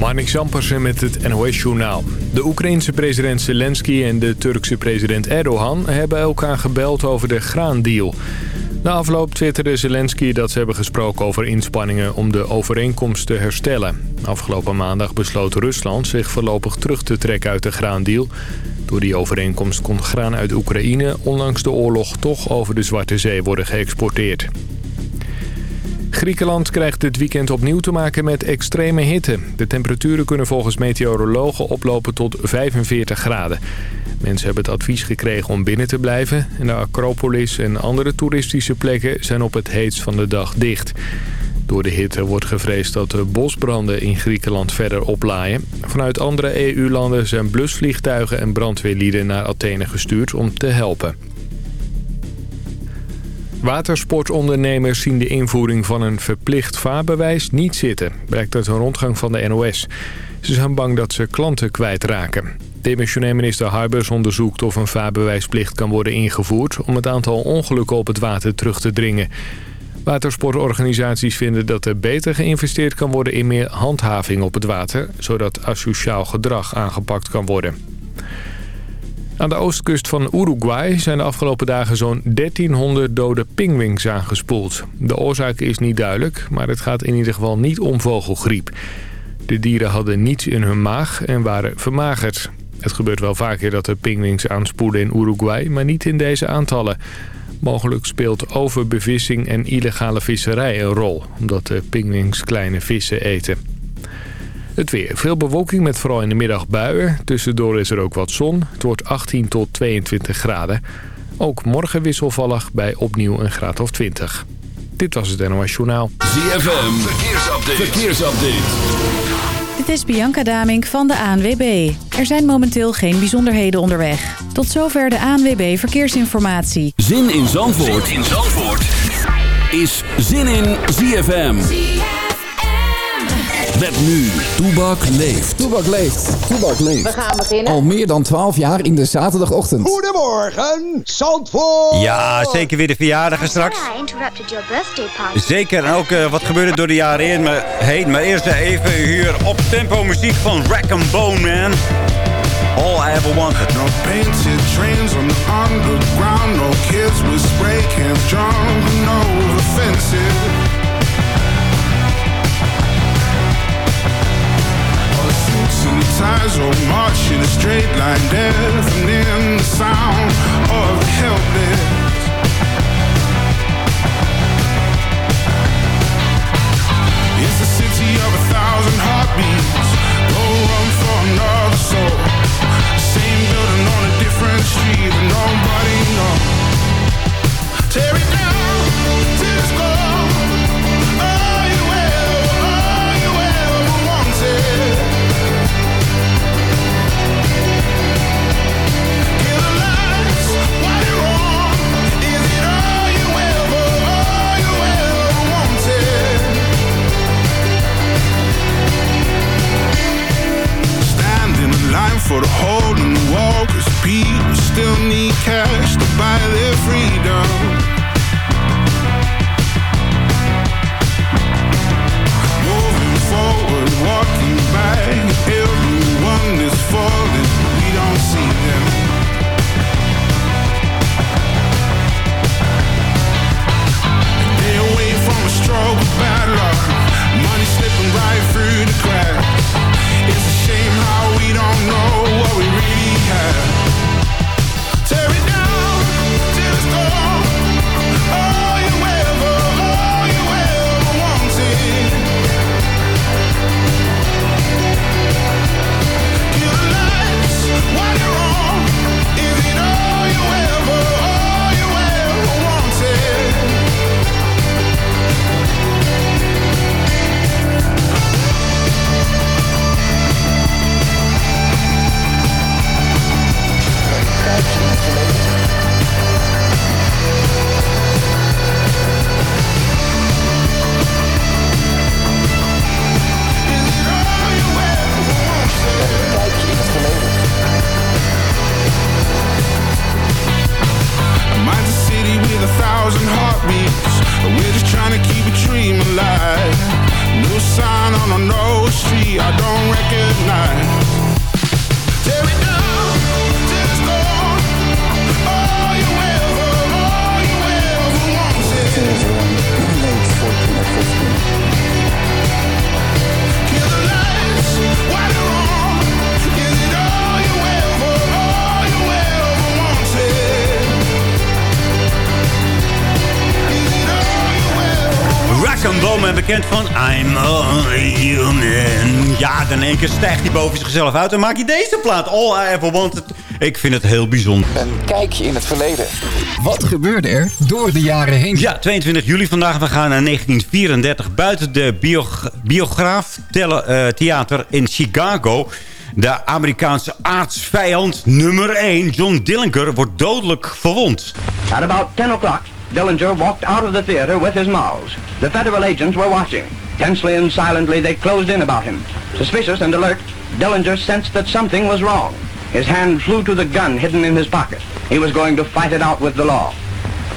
Marnik Zampersen met het NOS-journaal. De Oekraïense president Zelensky en de Turkse president Erdogan... hebben elkaar gebeld over de graandeal. Na afloop twitterde Zelensky dat ze hebben gesproken over inspanningen... om de overeenkomst te herstellen. Afgelopen maandag besloot Rusland zich voorlopig terug te trekken uit de graandeal. Door die overeenkomst kon graan uit Oekraïne... ondanks de oorlog toch over de Zwarte Zee worden geëxporteerd. Griekenland krijgt dit weekend opnieuw te maken met extreme hitte. De temperaturen kunnen volgens meteorologen oplopen tot 45 graden. Mensen hebben het advies gekregen om binnen te blijven. En de Acropolis en andere toeristische plekken zijn op het heetst van de dag dicht. Door de hitte wordt gevreesd dat de bosbranden in Griekenland verder oplaaien. Vanuit andere EU-landen zijn blusvliegtuigen en brandweerlieden naar Athene gestuurd om te helpen. Watersportondernemers zien de invoering van een verplicht vaarbewijs niet zitten, blijkt uit een rondgang van de NOS. Ze zijn bang dat ze klanten kwijtraken. Demissionair minister Harbers onderzoekt of een vaarbewijsplicht kan worden ingevoerd... om het aantal ongelukken op het water terug te dringen. Watersportorganisaties vinden dat er beter geïnvesteerd kan worden in meer handhaving op het water... zodat asociaal gedrag aangepakt kan worden. Aan de oostkust van Uruguay zijn de afgelopen dagen zo'n 1300 dode pingwings aangespoeld. De oorzaak is niet duidelijk, maar het gaat in ieder geval niet om vogelgriep. De dieren hadden niets in hun maag en waren vermagerd. Het gebeurt wel vaker dat er pingwings aanspoelen in Uruguay, maar niet in deze aantallen. Mogelijk speelt overbevissing en illegale visserij een rol, omdat de pingwings kleine vissen eten. Het weer. Veel bewolking met vooral in de middag buien. Tussendoor is er ook wat zon. Het wordt 18 tot 22 graden. Ook morgen wisselvallig bij opnieuw een graad of 20. Dit was het NOS Journaal. ZFM. Verkeersupdate. Verkeersupdate. Dit is Bianca Damink van de ANWB. Er zijn momenteel geen bijzonderheden onderweg. Tot zover de ANWB Verkeersinformatie. Zin in Zandvoort, zin in Zandvoort. is Zin in ZFM. Met nu, Toebak leeft. Toebak leeft. Toebak leeft. We gaan beginnen. Al meer dan 12 jaar in de zaterdagochtend. Goedemorgen, Zandvoort. Ja, zeker weer de verjaardagen straks. Zeker, en ook uh, wat gebeurde door de jaren heen. Maar, heen. maar eerst even hier op tempo muziek van Rack and Bone Man. All I ever wanted. No painted trains on the underground. No kids with spray cans jumping over fences. And ties all march in a straight line, deafening the sound of the helpless. It's the city of a thousand heartbeats. No room for another soul. Same building on a different street, but nobody knows. Tear it down for the holding wall Cause people still need cash to buy their freedom. Zichzelf uit en maakt hij deze plaat. All I ever wanted. Ik vind het heel bijzonder. Een kijkje in het verleden. Wat gebeurde er door de jaren heen? Ja, 22 juli vandaag. We gaan naar 1934 buiten de biog Biograaf tele- eh, Theater in Chicago. De Amerikaanse aardsvijand nummer 1, John Dillinger, wordt dodelijk verwond. At about 10 o'clock, Dillinger walked out of the theater with his mouse. The federal agents were watching. Tensely and silently, they closed in about him. Suspicious and alert, Dillinger sensed that something was wrong. His hand flew to the gun hidden in his pocket. He was going to fight it out with the law.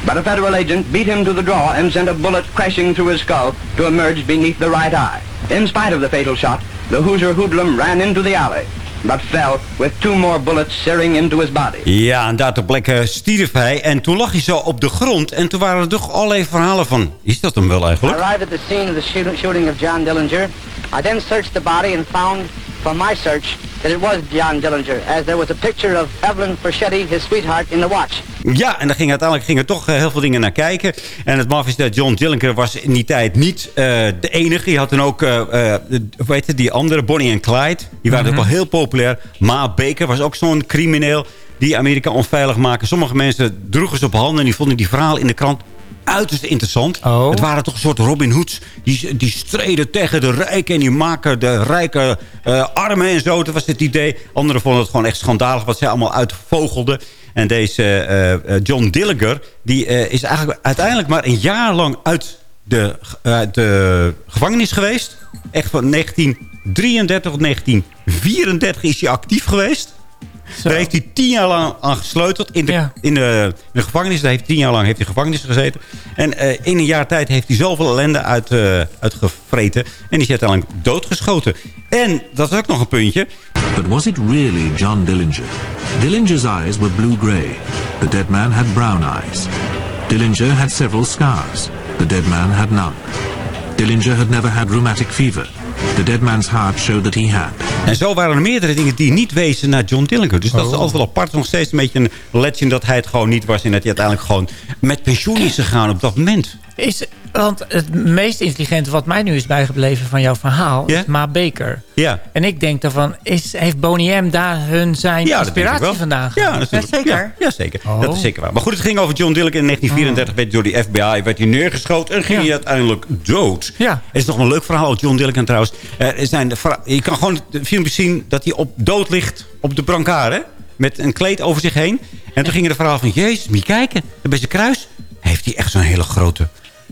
But a federal agent beat him to the draw and sent a bullet crashing through his skull to emerge beneath the right eye. In spite of the fatal shot, the Hoosier hoodlum ran into the alley, but fell with two more bullets searing into his body. Ja, en daar ter plekke stierf hij. En toen lag hij zo op de grond. En toen waren er toch allerlei verhalen van... Is dat hem wel I eigenlijk? arrived at the scene of the shooting of John Dillinger. I then searched the body and found from my search that it was John Dillinger, as there was a picture of Evelyn Perchetti, his sweetheart, in the watch. Ja, en daar ging uiteindelijk gingen toch eh, heel veel dingen naar kijken. En het maf is dat John Dillinger was in die tijd niet eh, de enige. Je had dan ook, eh eh, de- hoe heet het, die andere, Bonnie en Clyde. Die waren ook wel heel populair. Ma Baker was ook zo'n crimineel die Amerika onveilig maakte. Sommige mensen droegen ze op handen en die vonden die verhalen in de krant uiterst interessant. Oh. Het waren toch een soort Robin Hoods. Die, die streden tegen de rijken en die maken de rijke eh, armen en zo. Dat was het idee. Anderen vonden het gewoon echt schandalig wat zij allemaal uitvogelden. En deze eh, eh, John Dillinger, die is eigenlijk uiteindelijk maar een jaar lang uit de, uit de gevangenis geweest. Echt van 1933 tot 1934 is hij actief geweest. Daar heeft hij tien jaar lang aan gesleuteld in de, Ja. in de, in de gevangenis. Daar heeft tien jaar lang heeft hij gevangenis gezeten. En eh, in een jaar tijd heeft hij zoveel ellende uit, eh, uitgevreten. En die is uiteindelijk doodgeschoten. En dat is ook nog een puntje. But was it really John Dillinger? Dillinger's eyes were blue-gray. The dead man had brown eyes. Dillinger had several scars. The dead man had none. Dillinger had never had rheumatic fever. The dead man's heart showed that he had. En zo waren er meerdere dingen die niet wezen naar John Dillinger. Dus dat is altijd wel apart. Nog steeds een beetje een legend dat hij het gewoon niet was. En dat hij uiteindelijk gewoon met pensioen is gegaan op dat moment. Is, want het meest intelligente wat mij nu is bijgebleven van jouw verhaal... Ja? is Ma Baker. Ja. En ik denk daarvan, is, heeft Boney M daar hun zijn Ja, dat inspiratie wel. vandaan Ja, gehaald? natuurlijk. zeker. Ja, ja, zeker. Oh. Dat is zeker waar. Maar goed, het ging over John Dillinger. In 1934 werd hij door die FBI werd hij neergeschoten. En ging Ja. hij uiteindelijk dood. Ja. Het is nog een leuk verhaal, John Dillinger trouwens. Eh, Er zijn de je kan gewoon de filmpjes zien dat hij op dood ligt op de brancard. hè? Met een kleed over zich heen. En toen ging er de verhaal van... Jezus, moet je kijken. Bij zijn kruis heeft hij echt zo'n hele grote...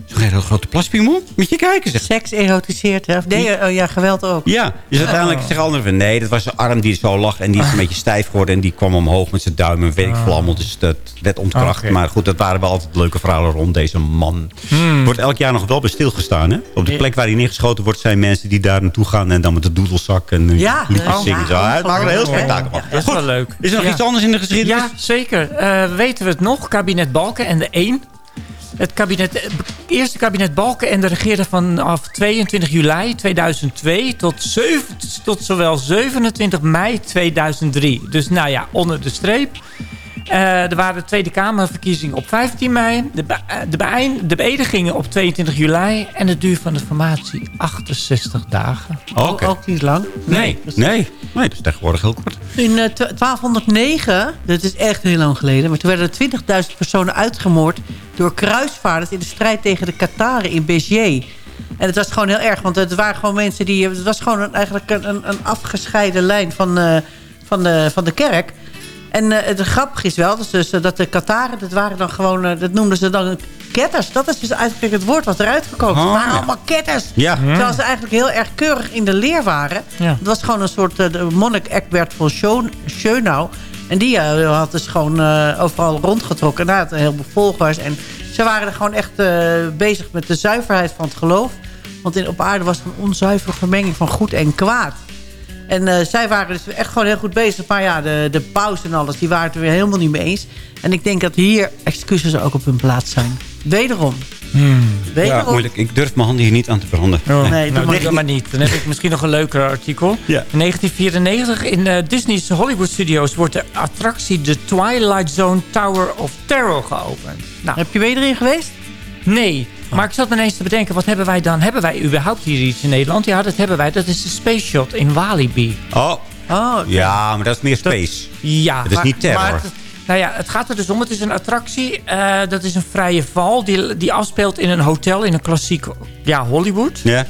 Zo'n hele grote plaspiemel. Moet je kijken, zeg. Seks erotiseert, hè? Of nee, oh ja, geweld ook. Ja, dus uiteindelijk zeggen anderen van... nee, dat was een arm die zo lag en die is een beetje stijf geworden... en die kwam omhoog met zijn duim en weet ik veel allemaal. Dus dat werd ontkracht. Maar goed, dat waren wel altijd leuke verhalen rond deze man. Wordt elk jaar nog wel bij stilgestaan, hè? Op de plek waar hij neergeschoten wordt... zijn mensen die daar naartoe gaan... en dan met de doedelzak en Ja, liedjes oh, zingen. Zo. ja, Hij maakt een heel spektakel van. Dat is wel leuk. Is er nog Ja. iets anders in de geschiedenis? Ja, zeker. Eh, weten we het nog? Kabinet Balken en de 1. Het kabinet, eh, eerste kabinet Balken en de regeerde vanaf 22 juli 2002 tot, 7, tot zowel 27 mei 2003. Dus nou ja, onder de streep. Eh, er waren Tweede Kamerverkiezingen op 15 mei. De, be- eh, de, de beëdigingen op 22 juli. En de duur van de formatie 68 dagen. Oké. Ook niet lang. Nee, nee. Nee, dat is tegenwoordig heel kort. In eh, twa- 1209, dat is echt heel lang geleden... maar toen werden er 20.000 personen uitgemoord... door kruisvaarders in de strijd tegen de Kataren in Béziers. En het was gewoon heel erg, want het waren gewoon mensen die... Het was gewoon een, eigenlijk een, een, een afgescheiden lijn van, eh, van, de, van de kerk. En eh, het grappige is wel, dus, dat de Kataren... dat waren dan gewoon, eh, dat noemden ze dan ketters. Dat is dus eigenlijk het woord wat eruit gekomen is. Oh, Het waren ja. allemaal ketters. Ja. Terwijl ze eigenlijk heel erg keurig in de leer waren. Ja. Het was gewoon een soort eh, de monnik Eckbert van Schönau. En die had dus gewoon eh, overal rondgetrokken. En hij had een heleboel volgers. En ze waren er gewoon echt eh, bezig met de zuiverheid van het geloof. Want in, op aarde was er een onzuivere vermenging van goed en kwaad. En eh, zij waren dus echt gewoon heel goed bezig. Maar ja, de, de paus en alles, die waren het er weer helemaal niet mee eens. En ik denk dat hier excuses ook op hun plaats zijn. Wederom. Hmm. Ja, moeilijk. Ik durf mijn handen hier niet aan te veranderen. Oh, Nee, doe nou, maar doe dat maar niet. Dan heb ik misschien nog een leuker artikel. Ja. In 1994 in eh, Disney's Hollywood Studios wordt de attractie The Twilight Zone Tower of Terror geopend. Nou, Heb je weer erin geweest? nee. Maar ik zat me ineens te bedenken, wat hebben wij dan? Hebben wij überhaupt hier iets in Nederland? Ja, dat hebben wij. Dat is de Space Shot in Walibi. Oh, Oh, ja, maar dat is meer space. Ja, Het is maar- niet terror. maar het- nou ja, het gaat er dus om. Het is een attractie. eh, dat is een vrije val. Die, die afspeelt in een hotel in een klassiek ja, Hollywood. Ja.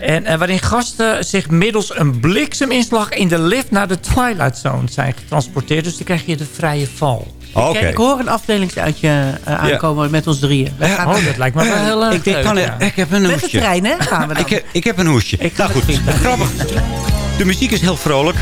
En eh, waarin gasten zich middels een blikseminslag in de lift naar de Twilight Zone zijn getransporteerd. Dus dan krijg je de vrije val. Ik, ik, hoor een afdelingsuitje eh, aankomen met ons drieën. Gaan oh, dat lijkt me wel eh, heel leuk. Ik, denk, ik heb een hoesje. Met de trein, hè? Gaan we dan. ik, ik heb een hoesje. Ik nou goed, grappig. De muziek is heel vrolijk.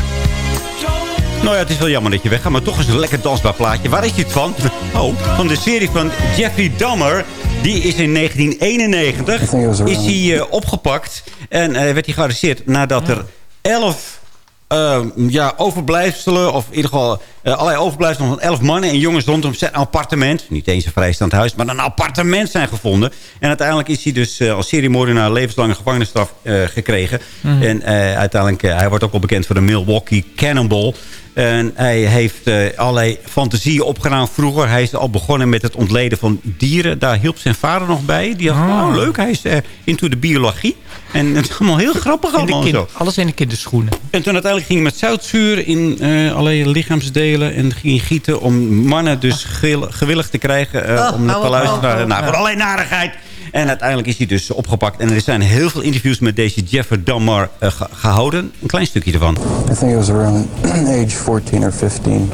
Nou ja, het is wel jammer dat je weggaat, maar toch is een lekker dansbaar plaatje. Waar is het van? Oh, van de serie van Jeffrey Dahmer. Die is in 1991 is hij, opgepakt en werd hij gearresteerd nadat er 11 Ehm, ja, overblijfselen, of in ieder geval eh, allerlei overblijfselen van elf mannen en jongens rondom zijn appartement. Niet eens een vrijstaand huis, maar een appartement zijn gevonden. En uiteindelijk is hij dus uh, als seriemoordenaar levenslange gevangenisstraf eh, gekregen. Mhm. En uiteindelijk, hij wordt ook wel bekend voor de Milwaukee Cannonball. En hij heeft allerlei fantasieën opgedaan vroeger. Hij is al begonnen met het ontleden van dieren. Daar hielp zijn vader nog bij. Die had, ah. oh. leuk, hij is into de biologie. En het is allemaal heel grappig In de allemaal kind- zo. alles in de kinderschoenen. En toen uiteindelijk ging hij met zoutzuur in eh allerlei lichaamsdelen. En ging hij gieten om mannen dus geel- gewillig te krijgen. eh, Oh, om naar hou te op, luisteren. naar nou, voor allerlei narigheid. En uiteindelijk is hij dus opgepakt. En er zijn heel veel interviews met deze Jeffrey Dahmer eh, ge- gehouden. Een klein stukje ervan. I think it was around age 14 or 15.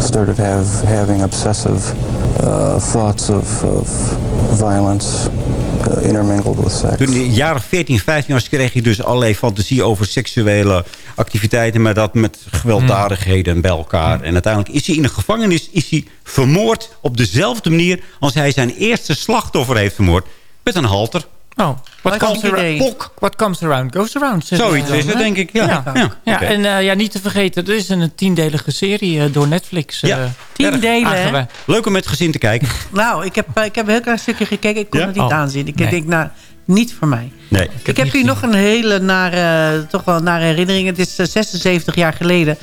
Started have, having obsessive uh, thoughts of, of violence uh, intermingled with sex. Toen hij jaren 14, 15 was, kreeg hij dus allerlei fantasie over seksuele activiteiten. Maar dat met gewelddadigheden bij elkaar. En uiteindelijk is hij in de gevangenis is hij vermoord op dezelfde manier... als hij zijn eerste slachtoffer heeft vermoord. Met een halter. Oh, what Wat comes, een around, what comes around goes around. Zoiets is het, denk ik. Ja, Ja, ja. En eh, ja, niet te vergeten, er is een tiendelige serie eh, door Netflix. eh, Ja. Tien erg delen, Leuk om met het gezin te kijken. Nou, ik heb, ik heb een heel klein stukje gekeken. Ik kon Ja? het niet Oh, aanzien. Ik nee. denk, nou, niet voor mij. Nee. Ik heb hier nog een hele nare, toch wel nare herinnering. Het is eh, 76 jaar geleden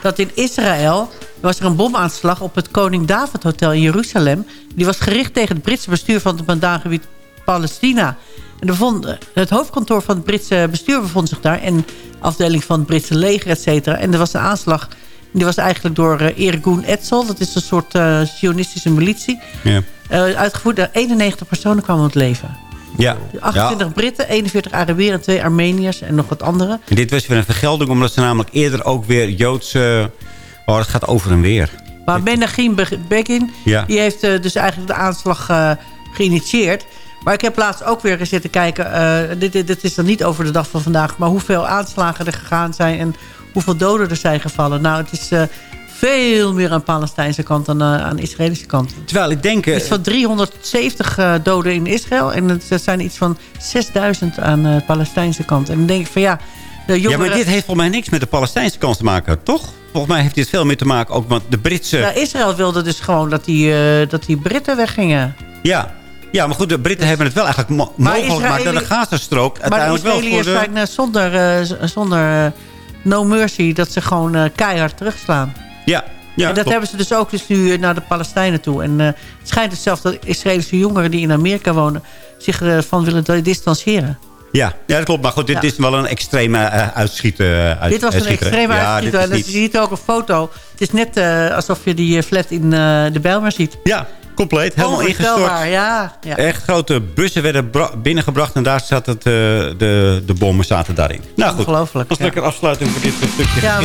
dat in Israël was er een bomaanslag op het Koning David Hotel in Jeruzalem. Die was gericht tegen het Britse bestuur van het mandaatgebied Palestina. En er bevond, het hoofdkantoor van het Britse bestuur bevond zich daar. En afdeling van het Britse leger, et cetera. En er was een aanslag. Die was eigenlijk door uh, Irgun Etzel. Dat is een soort uh, sionistische militie. Ja. Uh, uitgevoerd. Uh, 91 personen kwamen om het leven. Ja. 28 ja. Britten, 41 Arabieren, 2 Armeniërs en nog wat andere. En dit was weer een vergelding, omdat ze namelijk eerder ook weer Joodse... Oh, het gaat over en weer. Maar Menachem Begin, ja. die heeft dus eigenlijk de aanslag geïnitieerd. Maar ik heb laatst ook weer zitten kijken. Uh, dit, dit, dit, is dan niet over de dag van vandaag. Maar hoeveel aanslagen er gegaan zijn. En hoeveel doden er zijn gevallen. Nou, het is uh, veel meer aan de Palestijnse kant dan uh, aan de Israëlische kant. Terwijl ik denk... Het is van 370 uh, doden in Israël. En het zijn iets van 6000 aan de Palestijnse kant. En dan denk ik van ja... De jongeren... Ja, maar dit heeft volgens mij niks met de Palestijnse kant te maken, toch? Volgens mij heeft dit veel meer te maken ook met de Britse... Ja, Israël wilde dus gewoon dat die, dat die Britten weggingen. Ja, ja, maar goed, de Britten hebben het wel eigenlijk mo maar mogelijk gemaakt dat de Gazastrook uiteindelijk wel voor de... zijn uh, zonder, uh, zonder uh, no mercy dat ze gewoon uh, keihard terugslaan. Ja, ja, en dat hebben ze dus ook dus nu naar de Palestijnen toe. En uh, het schijnt dus zelfs dat Israëlische jongeren die in Amerika wonen... zich ervan uh, willen distancieren. Ja, ja, dat klopt. Maar goed, dit ja. is wel een extreme uh, uitschieten. Uh, uit, dit was een extreme ja, uitschieten. En niet... je ziet ook een foto. Het is net alsof je die flat in de Bijlmer ziet. Ja, compleet. Helemaal ingestort. Ja, ja. Echt grote bussen werden binnengebracht. En daar zat het, uh, de, de bommen zaten daarin. Nou goed, Ongelooflijk. Dat is ja. lekker afsluiting voor dit stukje. Ja,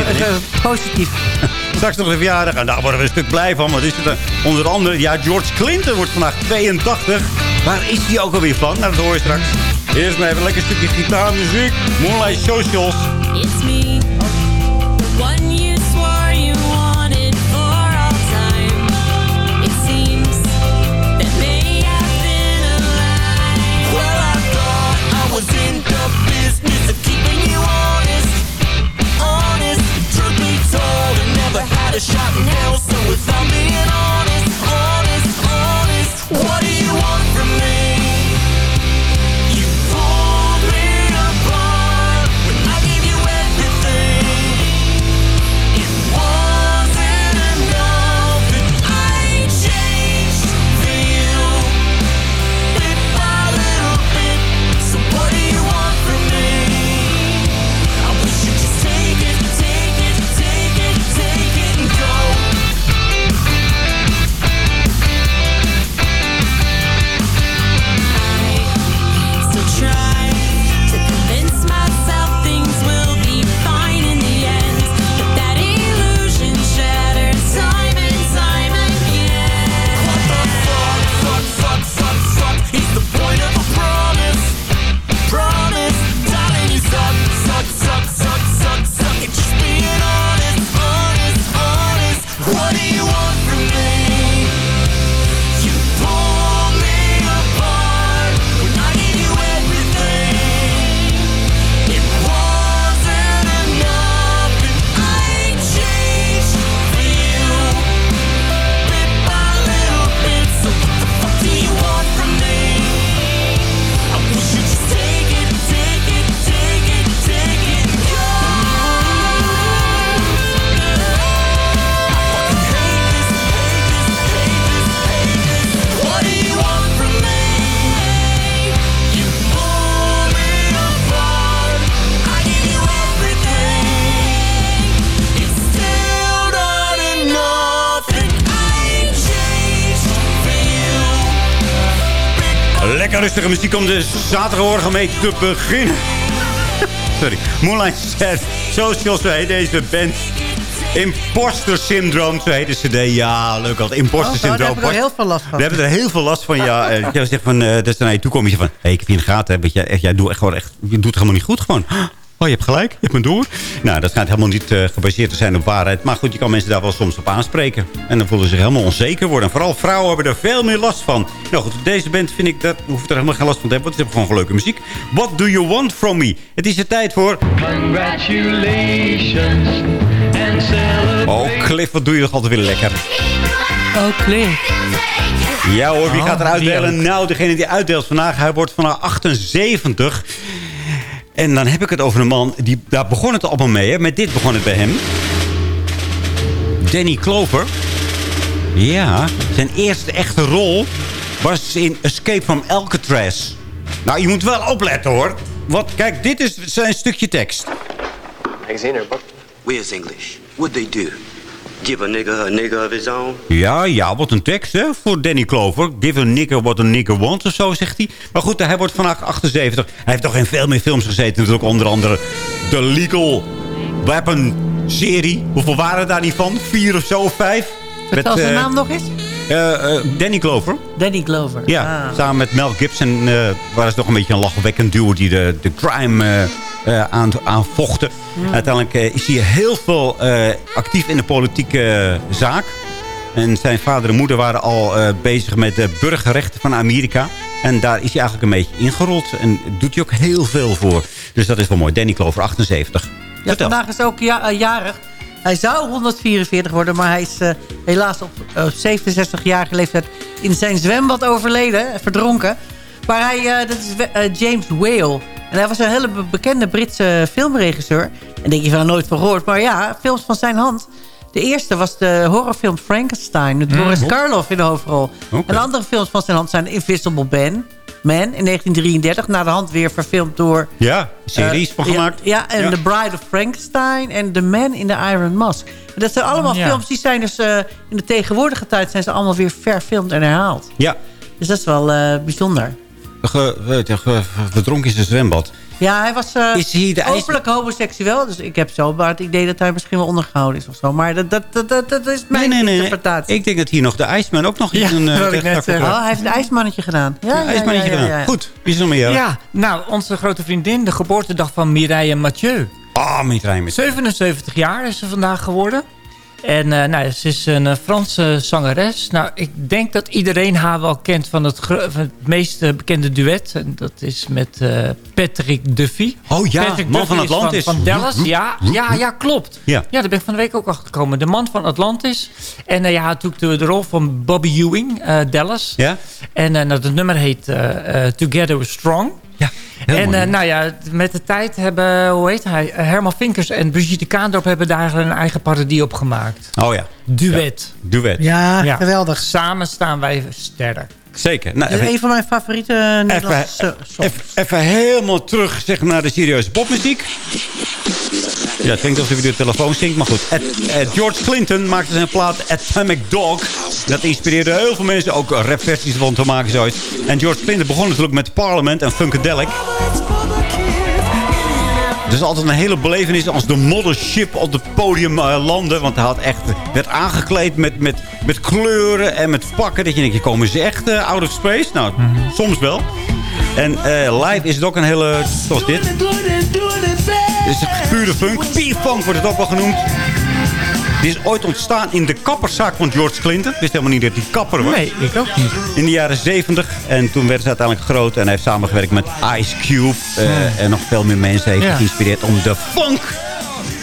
positief. Straks nog een verjaardag. En daar worden we een stuk blij van. Wat is het? Onder andere, ja, George Clinton wordt vandaag 82. Waar is hij ook alweer van? Nou, dat hoor je straks. Eerst maar even een lekker stukje gitaarmuziek. Moonlight Socials. It's me. Lekker rustige muziek om de zaterdagmorgen mee te beginnen. Sorry. Moonlight Set. Social, zo heet deze band. Imposter Syndrome, zo heet de cd. Ja, leuk al. Imposter Oh, daar Syndrome. heb ik er heel veel last van. We hebben er heel veel last van, ja. Eh, Jij zegt van, eh dat is naar je toe kom je van... Hé, ik heb je in de gaten, hè, jij, echt, jij doet echt gewoon echt... Je doet het helemaal niet goed, gewoon. Oh, je hebt gelijk, je hebt me door. Nou, dat schijnt helemaal niet eh, gebaseerd te zijn op waarheid. Maar goed, je kan mensen daar wel soms op aanspreken. En dan voelen ze zich helemaal onzeker worden. En vooral vrouwen hebben er veel meer last van. Nou goed, deze band vind ik, dat hoef ik er helemaal geen last van te hebben. Want het is gewoon leuke muziek. What do you want from me? Het is de tijd voor... Congratulations and. Oh, Cliff, wat doe je nog altijd weer lekker. Oh, Cliff. Ja hoor, wie Oh, gaat er uitdelen? Nou, degene die uitdeelt vandaag, hij wordt vandaag 78. En dan heb ik het over een man, die, daar begon het allemaal mee. Hè? Met dit begon het bij hem. Danny Clover. Ja, zijn eerste echte rol was in Escape from Alcatraz. Nou, je moet wel opletten hoor. Want kijk, dit is zijn stukje tekst. Magazine or book? Where's English? What'd they do? Give a nigger a nigger of his own? Ja, ja, wat een tekst hè, voor Danny Clover. Give a nigger what a nigger wants of zo, zegt hij. Maar goed, hij wordt vandaag 78. Hij heeft toch in veel meer films gezeten. Natuurlijk onder andere de Legal Weapon serie. Hoeveel waren er daar niet van? Vier of zo, of vijf? Vertel Met, zijn eh, naam nog eens. Eh, eh, Danny Clover. Danny Glover. Ja, Ah. samen met Mel Gibson uh, waren ze toch een beetje een lachwekkend duo... die de, de crime eh, eh, aan, aanvochten. Uiteindelijk eh, is hij heel veel eh, actief in de politieke zaak. En zijn vader en moeder waren al eh, bezig met de burgerrechten van Amerika. En daar is hij eigenlijk een beetje ingerold. En doet hij ook heel veel voor. Dus dat is wel mooi. Danny Clover, 78. Ja, vandaag is ook ja, eh, jarig. Hij zou 144 worden, maar hij is eh, helaas op eh, 67-jarige leeftijd in zijn zwembad overleden, eh, verdronken. Maar hij, eh, dat is eh, James Whale. En hij was een hele be- bekende Britse filmregisseur. En denk je van nooit van gehoord. Maar ja, films van zijn hand. De eerste was de horrorfilm Frankenstein. Met Boris Karloff in de hoofdrol. En andere films van zijn hand zijn Invisible Ben, Man in 1933. Na de hand weer verfilmd door Ja, series eh, van ja, gemaakt. Ja, en Ja. The Bride of Frankenstein en The Man in the Iron Mask. En dat zijn allemaal Ja. films die zijn dus eh, in de tegenwoordige tijd zijn ze allemaal weer verfilmd en herhaald. Ja, Dus dat is wel eh, bijzonder. ge, verdronken in zijn zwembad. Ja, hij was eh, Is hij de ijs- openlijk homoseksueel. Dus ik heb zo maar het idee dat hij misschien wel ondergehouden is of zo. Maar dat, dat, dat, dat, is mijn Nee, nee, nee. nee. interpretatie. Ik denk dat hier nog de IJsman ook nog Ja, iets een eh, ik net zeggen. Oh, hij heeft een ijsmannetje gedaan. Ja, Ja, ja, ijsmannetje ja, ja, gedaan. ja. Goed, wie is er nog meer? Ja, nou, onze grote vriendin, de geboortedag van Mireille Mathieu. Ah, met Rijmen. 77 jaar is ze vandaag geworden. En eh, nou, ze is een eh, Franse zangeres. Nou, ik denk dat iedereen haar wel kent van het, van het meest eh, bekende duet. En dat is met Patrick Duffy. Oh ja, Patrick man Duffy van is Atlantis. Van, van Dallas, ja, ja, ja, klopt. Ja. Ja, daar ben ik van de week ook achter gekomen. De man van Atlantis. En eh, ja, natuurlijk de, de rol van Bobby Ewing, Dallas. Ja? En nou, het nummer heet Together We're Strong. Ja, heel en mooi. eh, nou ja, met de tijd hebben, hoe heet hij, Herman Vinkers en Brigitte Kaandorp hebben daar een eigen parodie op gemaakt. Oh ja, Duet. duet. Ja, Ja. geweldig. Samen staan wij sterk. Zeker. Nou, Dat is even, een van mijn favoriete even, Nederlandse so- songs. even, even helemaal terug zeg, naar de serieuze popmuziek. Ja, het klinkt alsof hij de telefoon zingt, maar goed. Ed- eh, George Clinton maakte zijn plaat Atomic Dog. Dat inspireerde heel veel mensen ook rapversies van te maken. Zoiets. En George Clinton begon natuurlijk met Parliament en Funkadelic. Het is altijd een hele belevenis als de mothership op het podium eh, landde. Want hij had echt, werd aangekleed met, met, met kleuren en met pakken. Dat je denkt, komen ze echt eh, out of space? Nou, soms wel. En live is het ook een hele, zoals dit. Dit is pure funk. P-funk wordt het ook wel genoemd. Die is ooit ontstaan in de kapperszaak van George Clinton. Ik wist helemaal niet dat hij kapper was. Nee, ik ook niet. In de jaren 70. En toen werd ze uiteindelijk groot. En hij heeft samengewerkt met Ice Cube. eh, En nog veel meer mensen heeft Ja. geïnspireerd om de funk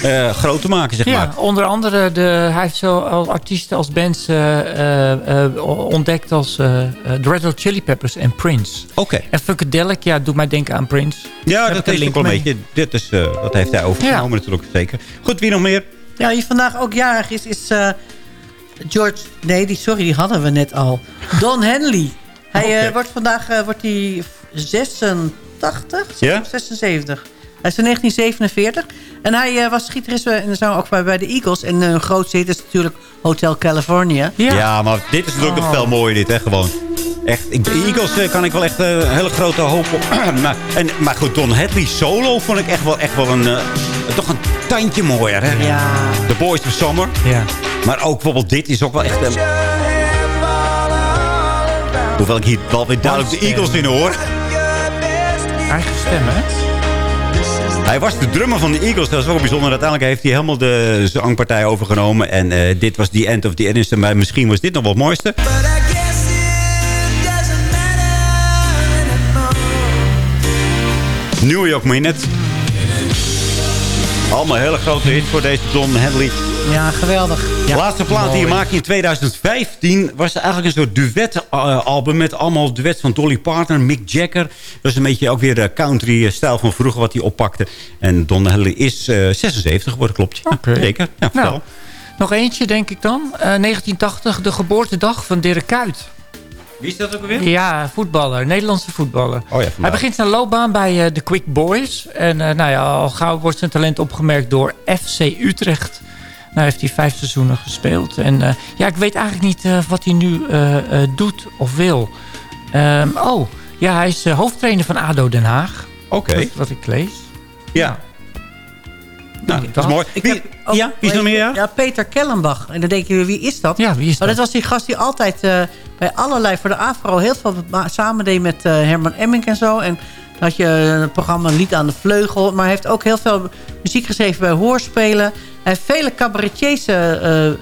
eh, groot te maken, zeg Ja, maar. onder andere, de, hij heeft zo al artiesten als bands eh, eh, ontdekt als The Red Hot Chili Peppers en Prince. Oké. En Funkadelic, ja, doet mij denken aan Prince. Ja, dat ik is een ook wel een beetje. Dit is, eh, dat heeft hij overgenomen natuurlijk, zeker. Goed, wie nog meer? Ja, die vandaag ook jarig is, is eh, George... Nee, die, sorry, die hadden we net al. Don Henley. Hij eh, wordt vandaag eh, wordt hij 86? Ja? 76. Hij is van 1947. En hij eh, was gitarist eh, en zo ook bij, bij de Eagles. En een grootste hit is natuurlijk Hotel California. Ja, maar dit is natuurlijk nog Oh. veel mooier, dit, hè, gewoon. Echt, ik, de Eagles eh, kan ik wel echt eh, een hele grote hoop op. maar, en, maar goed, Don Hadley solo vond ik echt wel, echt wel een... eh, toch een tandje mooier, hè? Ja. The Boys of Summer. Ja. Maar ook bijvoorbeeld dit is ook wel echt... een hoewel ik hier wel weer duidelijk de Eagles in hoor. Eigen stem, hè? Hij was de drummer van de Eagles. Dat is wel bijzonder. Uiteindelijk heeft hij helemaal de zangpartij overgenomen. En eh, dit was The End of the Innocent. Maar misschien was dit nog wel het mooiste. New York Minute. Allemaal hele grote hits voor deze Don Henley. Ja, geweldig. De laatste plaat die je maakte in 2015 was eigenlijk een soort duet-album... met allemaal duets van Dolly Parton, Mick Jagger. Dat is een beetje ook weer de country-stijl van vroeger wat hij oppakte. En Don Henley is eh, 76 geworden, klopt. Ja. Zeker. Ja, vertel. Nou, nog eentje, denk ik dan. Eh, 1980, de geboortedag van Dirk Kuyt. Wie is dat ook alweer? Ja, voetballer. Nederlandse voetballer. Oh ja, Hij begint zijn loopbaan bij eh, de Quick Boys. En eh, nou ja, al gauw wordt zijn talent opgemerkt door FC Utrecht. Nou heeft hij vijf seizoenen gespeeld. En eh, ja, ik weet eigenlijk niet eh, wat hij nu eh, eh, doet of wil. Ehm, oh, ja, hij is eh, hoofdtrainer van ADO Den Haag. Oké. Dat is Wat ik lees. Ja. Nou, dat is dat. mooi. Ik Wie, heb ja, wie is er nog meer? Ja? Ja, Peter Kellenbach. En dan denk je, wie is dat? Ja, wie is Oh, dat? dat was die gast die altijd eh, bij allerlei voor de AFRO heel veel samen deed met Herman Emmink en zo. En dan had je een programma Lied aan de Vleugel. Maar hij heeft ook heel veel muziek geschreven bij hoorspelen. Hij heeft vele cabaretiers eh, eh,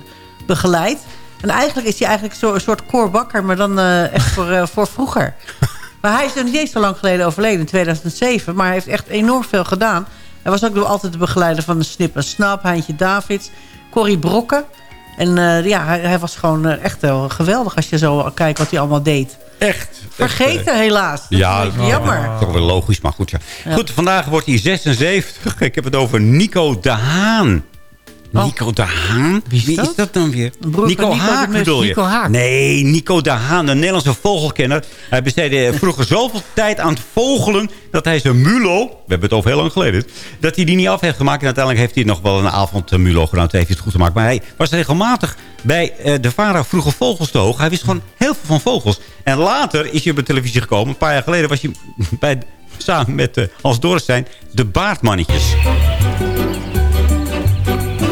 begeleid. En eigenlijk is hij eigenlijk zo, een soort koorbakker, maar dan eh, echt voor, voor vroeger. Maar hij is nog niet eens zo lang geleden overleden, in 2007. Maar hij heeft echt enorm veel gedaan. Hij was ook altijd de begeleider van de Snip en Snap, Heintje Davids, Corrie Brokken. En ja, hij, hij was gewoon echt wel geweldig als je zo kijkt wat hij allemaal deed. Echt. Vergeten helaas. Dat Ja, beetje jammer. Toch wel logisch, maar goed. Ja. Goed, vandaag wordt hij 76. Ik heb het over Nico de Haan. Nico de Haan? Wie is, dat? dan weer? Nico Nico Haak bedoel je? Nico Haak. Nee, Nico de Haan, een Nederlandse vogelkenner. Hij besteedde vroeger zoveel tijd aan het vogelen... dat hij zijn mulo, we hebben het over heel lang geleden... dat hij die niet af heeft gemaakt. En uiteindelijk heeft hij nog wel een avond mulo gedaan. Toen heeft hij het goed gemaakt. Maar hij was regelmatig bij eh, de VARA vroeger vogels te hoog. Hij wist gewoon heel veel van vogels. En later is hij op de televisie gekomen. Een paar jaar geleden was hij bij, samen met eh, Hans Dorrestein... de Baardmannetjes.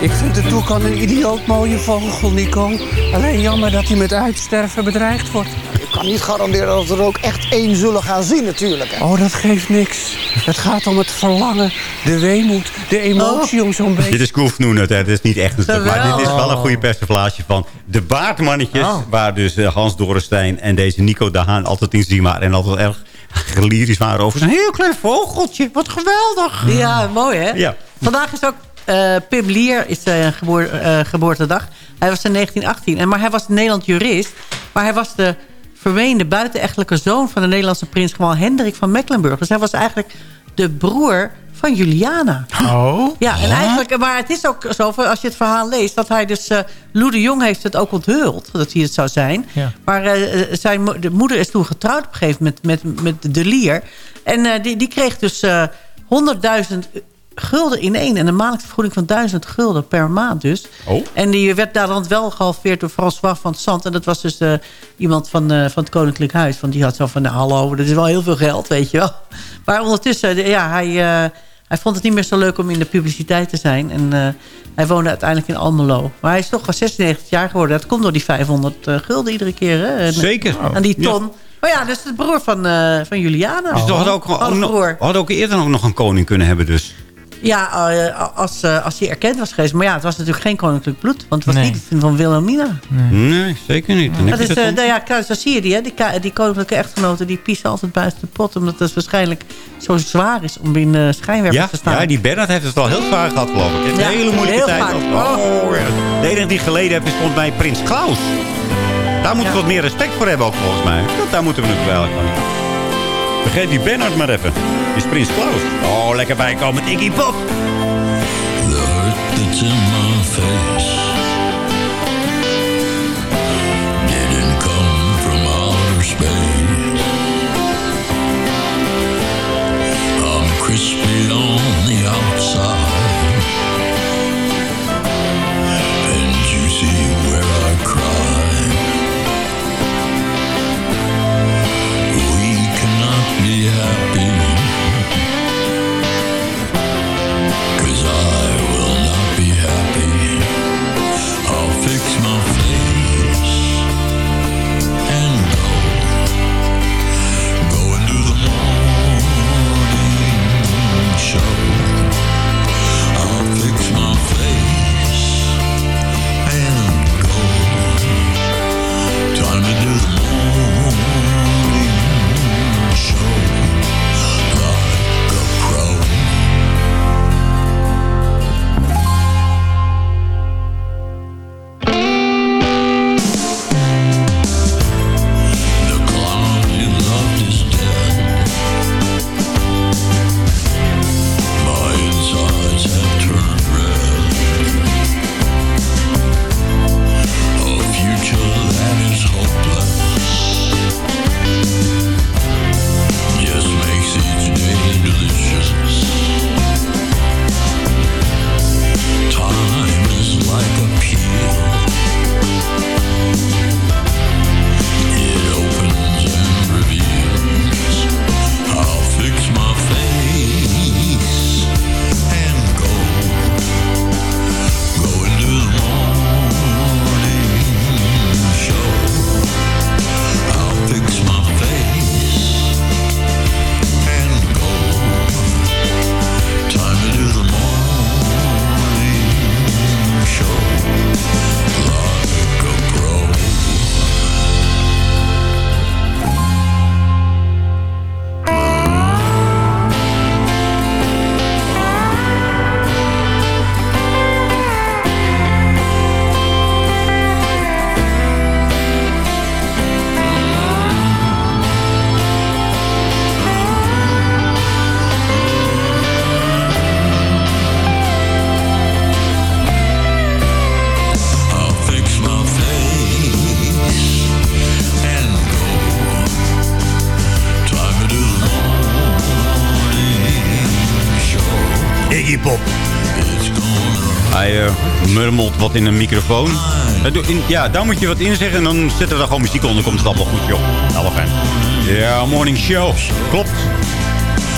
Ik vind de toekan een idioot mooie vogel, Nico. Alleen jammer dat hij met uitsterven bedreigd wordt. Ik kan niet garanderen dat we er ook echt één zullen gaan zien natuurlijk. Hè. Oh, dat geeft niks. Het gaat om het verlangen, de weemoed, de emotie om zo'n beetje... Dit is Koef Noenet, hè. Dit is niet echt een stuk. Maar dit is wel een goede persiflage van de baardmannetjes. Oh. Waar dus eh, Hans Dorrestein en deze Nico de Haan altijd in zien waren. En altijd erg lyrisch waren over zo'n heel klein vogeltje. Wat geweldig. Ja, mooi hè? Ja. Vandaag is ook eh, Pim Lier is uh, geboor, eh, geboortedag. Hij was in 1918. En, maar hij was een Nederland jurist. Maar hij was de vermeende buitenechtelijke zoon van de Nederlandse prins gewoon Hendrik van Mecklenburg. Dus hij was eigenlijk de broer van Juliana. Oh? Ja, en eigenlijk, maar het is ook zo, als je het verhaal leest... dat hij dus, uh, Lou de Jong heeft het ook onthuld, dat hij het zou zijn. Ja. Maar uh, zijn mo de moeder is toen getrouwd op een gegeven moment met, met de Lier. En uh, die, die kreeg dus 100.000 gulden in één. En een maandelijkse vergoeding van 1000 gulden per maand dus. Oh. En die werd daar dan wel gehalveerd door François van Sant. En dat was dus uh, iemand van, uh, van het Koninklijk Huis. Want die had zo van, nou, hallo, dat is wel heel veel geld, weet je wel. Maar ondertussen, ja, hij, uh, hij vond het niet meer zo leuk om in de publiciteit te zijn. En uh, hij woonde uiteindelijk in Almelo. Maar hij is toch al 96 jaar geworden. Dat komt door die 500 uh, gulden iedere keer. Hè? En, Zeker. En die ton. Ja. Maar ja, dus de broer van, uh, van Juliana. Dus had ook, ook, nog, had ook eerder nog een koning kunnen hebben dus. Ja, uh, als, uh, als hij erkend was geweest. Maar ja, het was natuurlijk geen koninklijk bloed. Want het was nee. niet van Wilhelmina. Nee, nee zeker niet. Dat is, uh, nou ja, zo zie je die. Hè? Die, die koninklijke echtgenoten die piezen altijd buiten de pot. Omdat het waarschijnlijk zo zwaar is om in uh, schijnwerpers ja, te staan. Ja, die Bernard heeft het wel heel zwaar gehad geloof ik. Het ja, een hele moeilijke heel tijd. Oh. De enige die geleden heeft is volgens mij Prins Klaus. Daar moeten we wat meer respect voor hebben ook volgens mij. Dat, daar moeten we natuurlijk wel van. Vergeet die Bernard maar even. Is Prins Klaus. Oh, lekker bijkomen met Iggy Pop. The hurt that's in my face didn't come from outer space. I'm crispy on the outside wat in een microfoon. In- ja, daar moet je wat in zeggen en dan zetten we daar gewoon muziek onder. Dan komt het allemaal goed, joh. Allemaal fijn. Ja, morning show. Klopt.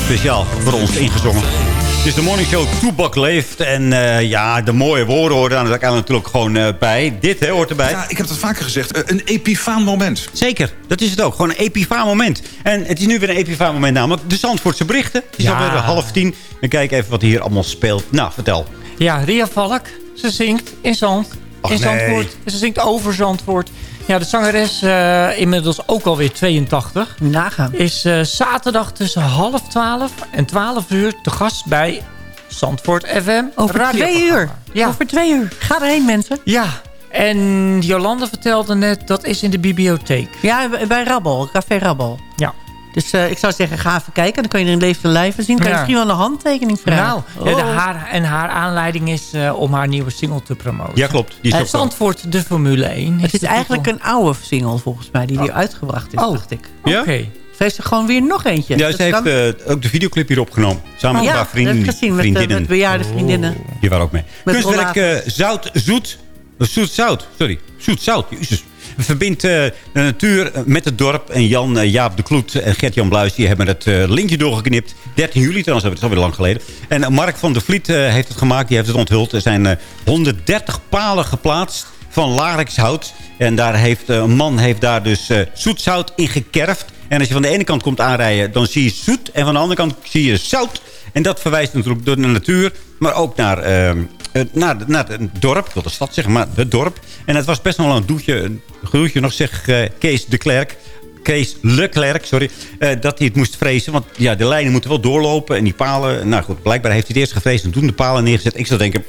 Speciaal voor ons ingezongen. Het is de morning show Toebak leeft. En eh, ja, de mooie woorden horen daar natuurlijk gewoon eh, bij. Dit hè, hoort erbij. Ja, ik heb dat vaker gezegd. Eh, Een epifaan moment. Zeker, dat is het ook. Gewoon een epifaan moment. En het is nu weer een epifaan moment namelijk de Zandvoortse berichten. Het is Ja. alweer half tien. En kijk even wat hier allemaal speelt. Nou, vertel. Ja, Ria Valk. Ze zingt in Zand. In nee. Zandvoort. Ze zingt over Zandvoort. Ja, de zangeres, eh, inmiddels ook alweer 82... Nagaan. is eh, zaterdag tussen half twaalf en twaalf uur te gast bij Zandvoort FM. Over twee uur. Ja. Over twee uur. Ga erheen, mensen. Ja, en Jolande vertelde net, dat is in de bibliotheek. Ja, bij Rabbel. Café Rabbel. Ja. Dus eh, ik zou zeggen, ga even kijken. Dan kan je er in leven lijven zien. Kan je Ja. misschien wel een handtekening vragen. Nou, ja, de Oh. haar, en haar aanleiding is eh, om haar nieuwe single te promoten. Ja, klopt. Die is Eh, ook wel. Zandvoort, de Formule 1. Het is eigenlijk een oude single volgens mij. Die hier uitgebracht is, Oh. dacht ik. Ja? Oké. Of heeft ze gewoon weer nog eentje? Ja, Dat ze heeft kan- eh, ook de videoclip hier opgenomen. Samen met ja, haar vrienden, dat heb ik gezien met, eh, vriendinnen. met bejaarde vriendinnen. Die waren ook mee. Met Kunstwerk eh, Zout Zoet. eh, Zoet Zout, sorry. Zoet Zout, jezus. Verbindt eh, de natuur met het dorp. En Jan eh, Jaap de Kloet en Gert-Jan Bluis die hebben het eh, lintje doorgeknipt. 13 juli trouwens, dat is alweer lang geleden. En Mark van der Vliet heeft het gemaakt. Die heeft het onthuld. Er zijn eh, 130 palen geplaatst van larixhout. En daar heeft, een man heeft daar dus zoetzout in gekerfd. En als je van de ene kant komt aanrijden, dan zie je zoet. En van de andere kant zie je zout. En dat verwijst natuurlijk door de natuur. Maar ook naar, ehm, eh, naar, naar het dorp. Wil de stad zeggen, maar het dorp. En het was best wel een doetje. Een gedoetje nog, zeg eh, Kees de Klerk. Kees Leclerc, sorry, eh, dat hij het moest vrezen. Want ja, de lijnen moeten wel doorlopen en die palen... Nou goed, blijkbaar heeft hij het eerst gevreesd en toen de palen neergezet. Ik zou denken,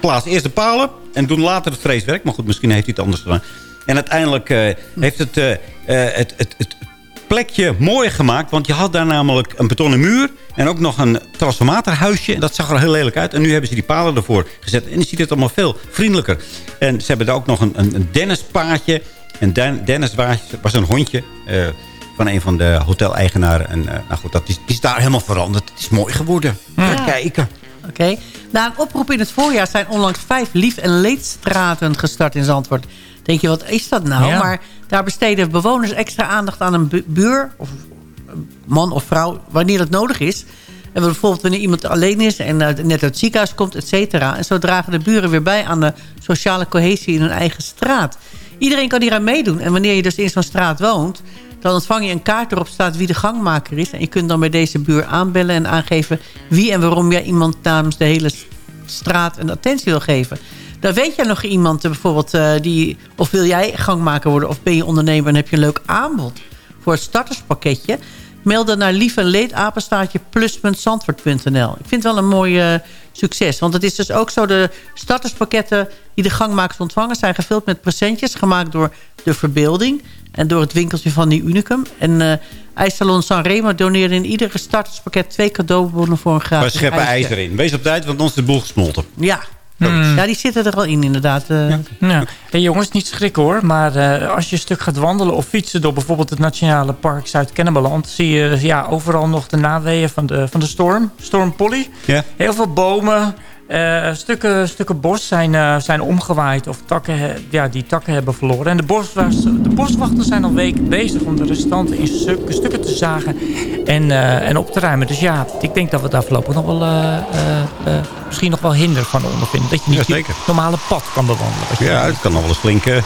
plaats eerst de palen en doen later het vreeswerk. Maar goed, misschien heeft hij het anders gedaan. En uiteindelijk eh, heeft het, het, het, het plekje mooi gemaakt. Want je had daar namelijk een betonnen muur. En ook nog een transformatorhuisje. En dat zag er heel lelijk uit. En nu hebben ze die palen ervoor gezet. En dan ziet het allemaal veel vriendelijker. En ze hebben daar ook nog een, een, een Dennispaadje. En Den- Dennis was, een hondje eh, van een van de hoteleigenaren. En eh, nou goed, dat is, is daar helemaal veranderd. Het is mooi geworden. Ga kijken. Oké. Na een oproep in het voorjaar zijn onlangs vijf lief- en leedstraten gestart in Zandvoort. Denk je, wat is dat nou? Ja. Maar daar besteden bewoners extra aandacht aan een bu- buur... of man of vrouw, wanneer het nodig is. En bijvoorbeeld wanneer iemand alleen is en net uit het ziekenhuis komt, et cetera. En zo dragen de buren weer bij aan de sociale cohesie in hun eigen straat. Iedereen kan hier aan meedoen. En wanneer je dus in zo'n straat woont... dan ontvang je een kaart erop staat wie de gangmaker is. En je kunt dan bij deze buur aanbellen en aangeven... wie en waarom jij iemand namens de hele straat een attentie wil geven. Dan weet jij nog iemand eh, bijvoorbeeld die... of wil jij gangmaker worden of ben je ondernemer... en heb je een leuk aanbod voor het starterspakketje... Mail dan naar lief en leed apenstaartje plus.zandvoort.nl. Ik vind het wel een mooi eh, succes. Want het is dus ook zo... de starterspakketten die de gangmakers ontvangen... zijn gevuld met presentjes gemaakt door de verbeelding... en door het winkeltje van die Unicum. En eh IJssalon Sanremo doneerde in iedere starterspakket... twee cadeaubonnen voor een gratis scheppen ijsje. ijzer in. Wees op tijd, want anders is de boel gesmolten. Ja. Ja, die zitten er al in inderdaad. eh. Ja. Hey, jongens, niet schrikken hoor. Maar eh, als je een stuk gaat wandelen of fietsen... door bijvoorbeeld het Nationale Park Zuid-Kennemerland... zie je ja, overal nog de naweeën van de, van de storm. Storm Polly. Ja. Heel veel bomen, eh, stukken, stukken bos zijn, eh, zijn omgewaaid... of takken, ja, die takken hebben verloren. En de, boswachters, de boswachters zijn al weken bezig... om de restanten in stukken, stukken te zagen en, eh, en op te ruimen. Dus ja, ik denk dat we daar voorlopig nog wel... misschien nog wel hinder van ondervinden. Dat je niet Ja, je zeker. normale pad kan bewandelen. Ja, het kan nog wel eens flinken.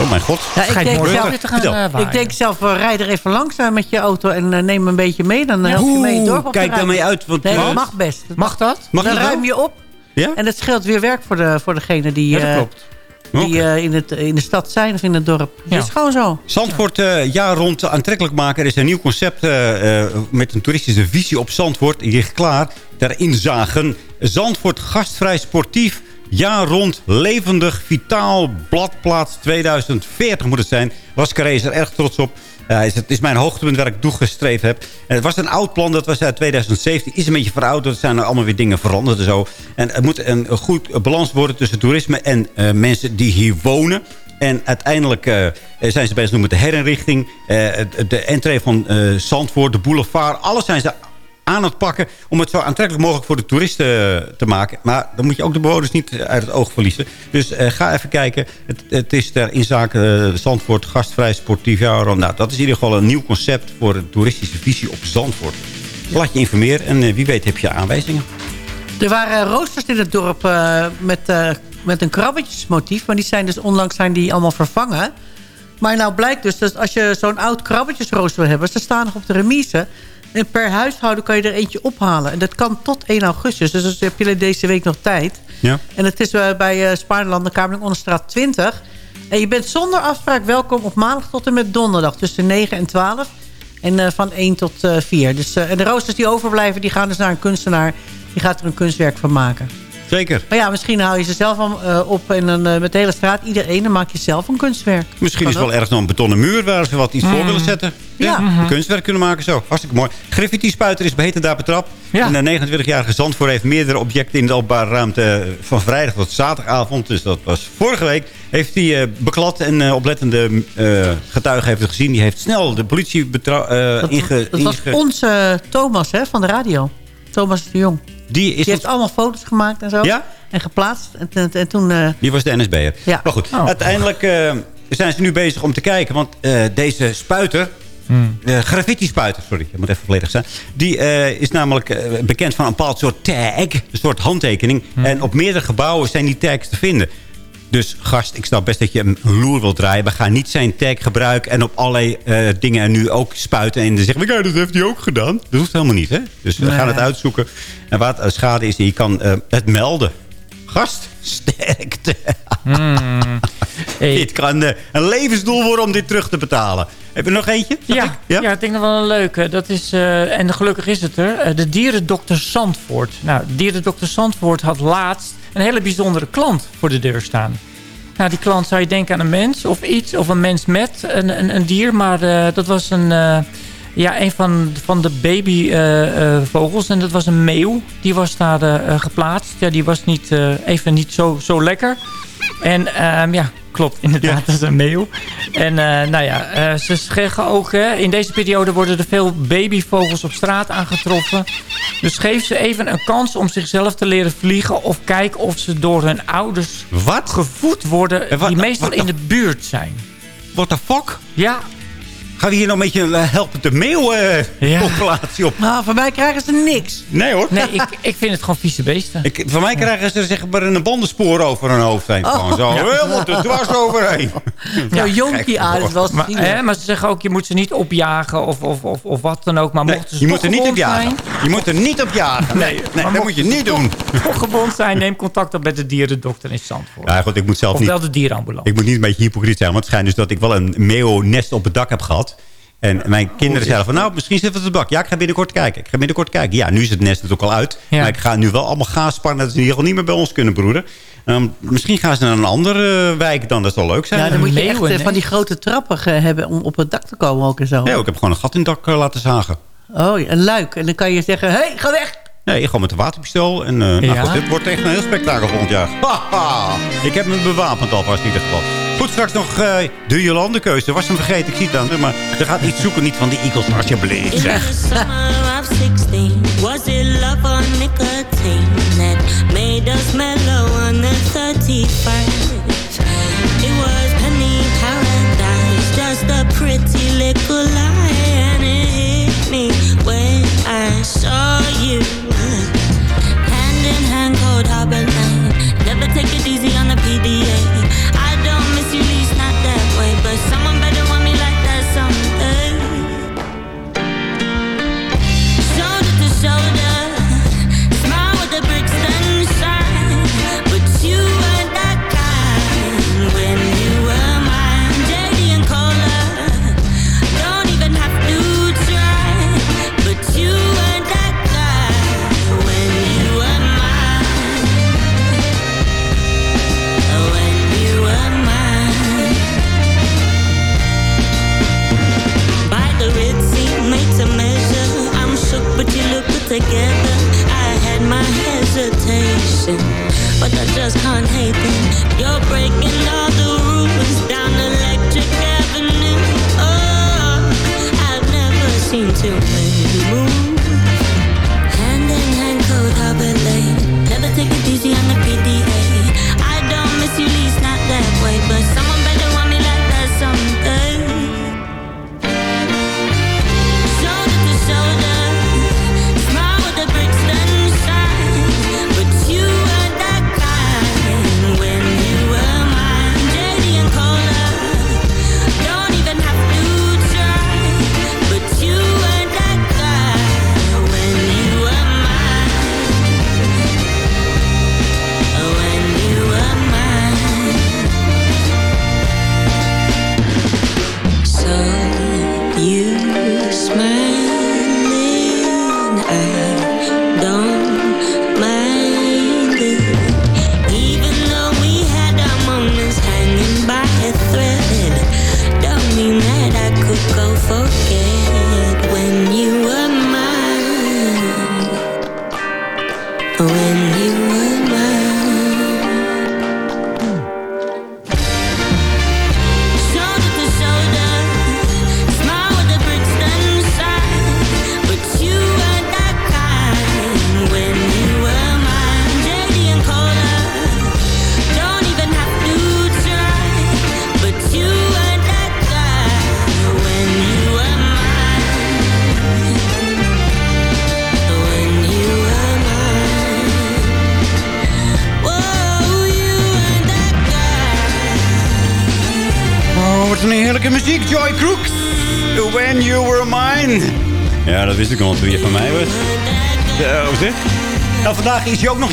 Oh mijn god. Ja, ik, denk zelf, gaan, eh, ik denk zelf, uh, rijd er even langs uh, met je auto en uh, neem een beetje mee. Dan help je mee het dorp op Kijk daarmee uit. Want, Nee, dat eh, mag best. Mag dat? Mag dan dat ruim je op. Ja? En dat scheelt weer werk voor, de, voor degene die, Ja, eh, klopt. die eh, in, het, in de stad zijn of in het dorp. Ja. Dat is gewoon zo. Zandvoort eh jaar rond aantrekkelijk maken. Er is een nieuw concept eh, eh, met een toeristische visie op Zandvoort. Die ligt klaar. Daarin zagen Zandvoort gastvrij sportief. Jaar rond levendig, vitaal, bladplaats 2040 moet het zijn. Was Carré er erg trots op. Ja, is- het is mijn hoogtepunt waar ik toegestreefd heb. En het was een oud plan, dat was uit 2017. Is een beetje verouderd. Er zijn er allemaal weer dingen veranderd en zo. En het moet een goed balans worden tussen toerisme en eh, mensen die hier wonen. En uiteindelijk eh, zijn ze bezig met de herinrichting. eh, de entree van eh, Zandvoort, de boulevard. Alles zijn ze aan het pakken... om het zo aantrekkelijk mogelijk voor de toeristen eh, te maken. Maar dan moet je ook de bewoners niet uit het oog verliezen. Dus eh, ga even kijken. Het, het is daar in eh, Zandvoort gastvrij sportief. Nou, dat is in ieder geval een nieuw concept... voor een toeristische visie op Zandvoort. Laat je informeren en eh, wie weet heb je aanwijzingen. Er waren roosters in het dorp eh, met, eh, met een krabbetjesmotief. Maar die zijn dus onlangs zijn die allemaal vervangen. Maar nou blijkt dus dat als je zo'n oud krabbetjesrooster wil hebben... ze staan nog op de remise. En per huishouden kan je er eentje ophalen. En dat kan tot 1 augustus. Dus dan heb je deze week nog tijd. Ja. En het is eh, bij uh, Spaarland, de Kamerling Onderstraat 20. En je bent zonder afspraak welkom op maandag tot en met donderdag. Tussen 9 en 12. En eh, van 1 tot eh 4. Dus, en de roosters die overblijven, die gaan dus naar een kunstenaar. Die gaat er een kunstwerk van maken. Zeker. Maar ja, misschien haal je ze zelf eh, op en dan eh, met de hele straat iedereen. Dan maak je zelf een kunstwerk. Misschien Kan is wel ergens nog een betonnen muur... waar ze wat iets voor Mm. willen zetten. Ja. Een kunstwerk kunnen maken zo. Hartstikke mooi. Graffiti-spuiter is beter daar betrapt. Ja. En de 29-jarige Zandvoort heeft meerdere objecten... in de openbare ruimte van vrijdag tot zaterdagavond. Dus dat was vorige week. Heeft hij eh, beklad en eh, oplettende eh getuige heeft het gezien. Die heeft snel de politie eh, Dat, inge... dat was inge- onze Thomas hè, van de radio. Thomas de Jong. Die, is Die heeft allemaal foto's gemaakt en zo. Ja? En geplaatst. En, en, en toen... eh, Die was de NSB'er. Ja. Maar goed, Oh. uiteindelijk eh, zijn ze nu bezig om te kijken. Want eh, deze spuiter... eh, graffiti-spuiter, sorry, ik moet even volledig zijn. Die eh, is namelijk bekend van een bepaald soort tag. Een soort handtekening. En op meerdere gebouwen zijn die tags te vinden. Dus gast, ik snap best dat je een loer wilt draaien. We gaan niet zijn tag gebruiken en op allerlei eh, dingen er nu ook spuiten. En dan zeggen we, ja, dat heeft hij ook gedaan. Dat hoeft helemaal niet, hè? Dus we Nee. gaan het uitzoeken. En wat eh, schade is, je kan eh, het melden. Gast, sterkte. Dit kan een levensdoel worden om dit terug te betalen. Heb je nog eentje? Ja, ja? ik denk dat wel een leuke. Dat is, eh, en gelukkig is het er. eh, de dierendokter Zandvoort. Nou, de dierendokter Zandvoort had laatst een hele bijzondere klant voor de deur staan. Nou, die klant zou je denken aan een mens of iets. Of een mens met een, een, een dier. Maar eh, dat was een, ja, een van, van de babyvogels. en dat was een meeuw. Die was daar geplaatst. Ja, die was niet, even niet zo, zo lekker. En ehm, ja, klopt inderdaad, dat is een meeuw. En eh, nou ja, eh, ze zeggen ook, hè, in deze periode worden er veel babyvogels op straat aangetroffen. Dus geef ze even een kans om zichzelf te leren vliegen... of kijk of ze door hun ouders Wat? gevoed worden... die meestal in de buurt zijn. What the fuck? Ja. Gaan we hier nog een beetje een helpende meeuw-populatie op? nou, van mij krijgen ze niks. Nee hoor. Nee, ik, ik vind het gewoon vieze beesten. Ik, van mij krijgen ze zeg maar een bandenspoor over hun hoofd heen. Oh. Gewoon zo, Ja. helemaal er dwars overheen. Zo jonkie aan, het was Maar, hè, maar ze zeggen ook, je moet ze niet opjagen of, of, of, of wat dan ook. Maar Nee, mochten ze je moet er niet op jagen. zijn... Je moet er niet op jagen. Nee, nee dat moet je niet doen. toch gewond zijn, neem contact op met de dierendokter in Zandvoort. Ja, goed, ik moet zelf of niet... wel de dierenambulance. Ik moet niet een beetje hypocriet zijn. Want het schijnt dus dat ik wel een meeuwnest op het dak heb gehad. En mijn kinderen zeiden van, nou, misschien zit het op het dak. Ja, ik ga binnenkort kijken. Ik ga binnenkort kijken. Ja, nu is het nest natuurlijk al uit. Ja. Maar ik ga nu wel allemaal gaan spannen... dat ze in ieder geval niet meer bij ons kunnen broeden. Ehm, misschien gaan ze naar een andere wijk dan. Dat zal leuk zijn. Ja, dan moet je echt eh, van die grote trappen eh, hebben om op het dak te komen ook en zo. Nee, ik heb gewoon een gat in het dak eh, laten zagen. Oh, een luik. En dan kan je zeggen, hé, hey, ga weg. Nee, gewoon met een waterpistool. En eh, nou Ja. goed, dit wordt echt een heel spektakel volgend jaar. Haha, ik heb me bewapend alvast in ieder geval. Goed, straks nog eh, de Jolande-keuze. Was hem vergeten, ik zie het dan. Maar ze gaat iets zoeken, niet van die Eagles, alsjeblieft. In Zeg. the summer of 16, was it love or nicotine that made us mellow on the 31st? It was penny paradise, just a pretty little lie, and it hit me when I saw you. Hand in hand, cold harbor together. I had my hesitation, but I just can't hate them. You're breaking all the rules down Electric Avenue. Oh, I've never seen too many moves. Hand in hand, cold heart related. Never take it easy on the PD.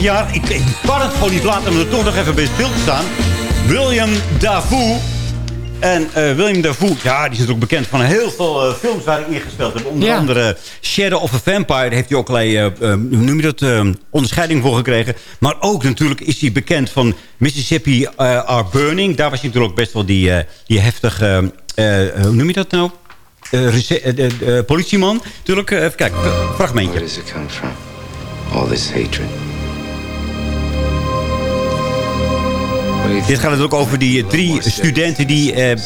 Jaar. Ik, ik kan het gewoon niet laten om er toch nog even bij stil te staan. William Dafoe. En eh, William Dafoe, ja, die is natuurlijk bekend van heel veel eh, films waar hij ingespeeld heeft. Onder Ja. andere Shadow of a Vampire. Daar heeft hij ook allerlei, eh, eh, hoe noem je dat, eh, onderscheiding voor gekregen. Maar ook natuurlijk is hij bekend van Mississippi eh, Are Burning. Daar was hij natuurlijk ook best wel die, eh, die heftige, eh, eh, hoe noem je dat nou? Eh, eh, eh, eh, politieman. Natuurlijk, eh, even kijken, eh, fragmentje. Where does it come from? All this hatred. Dit gaat natuurlijk over die drie studenten die eh,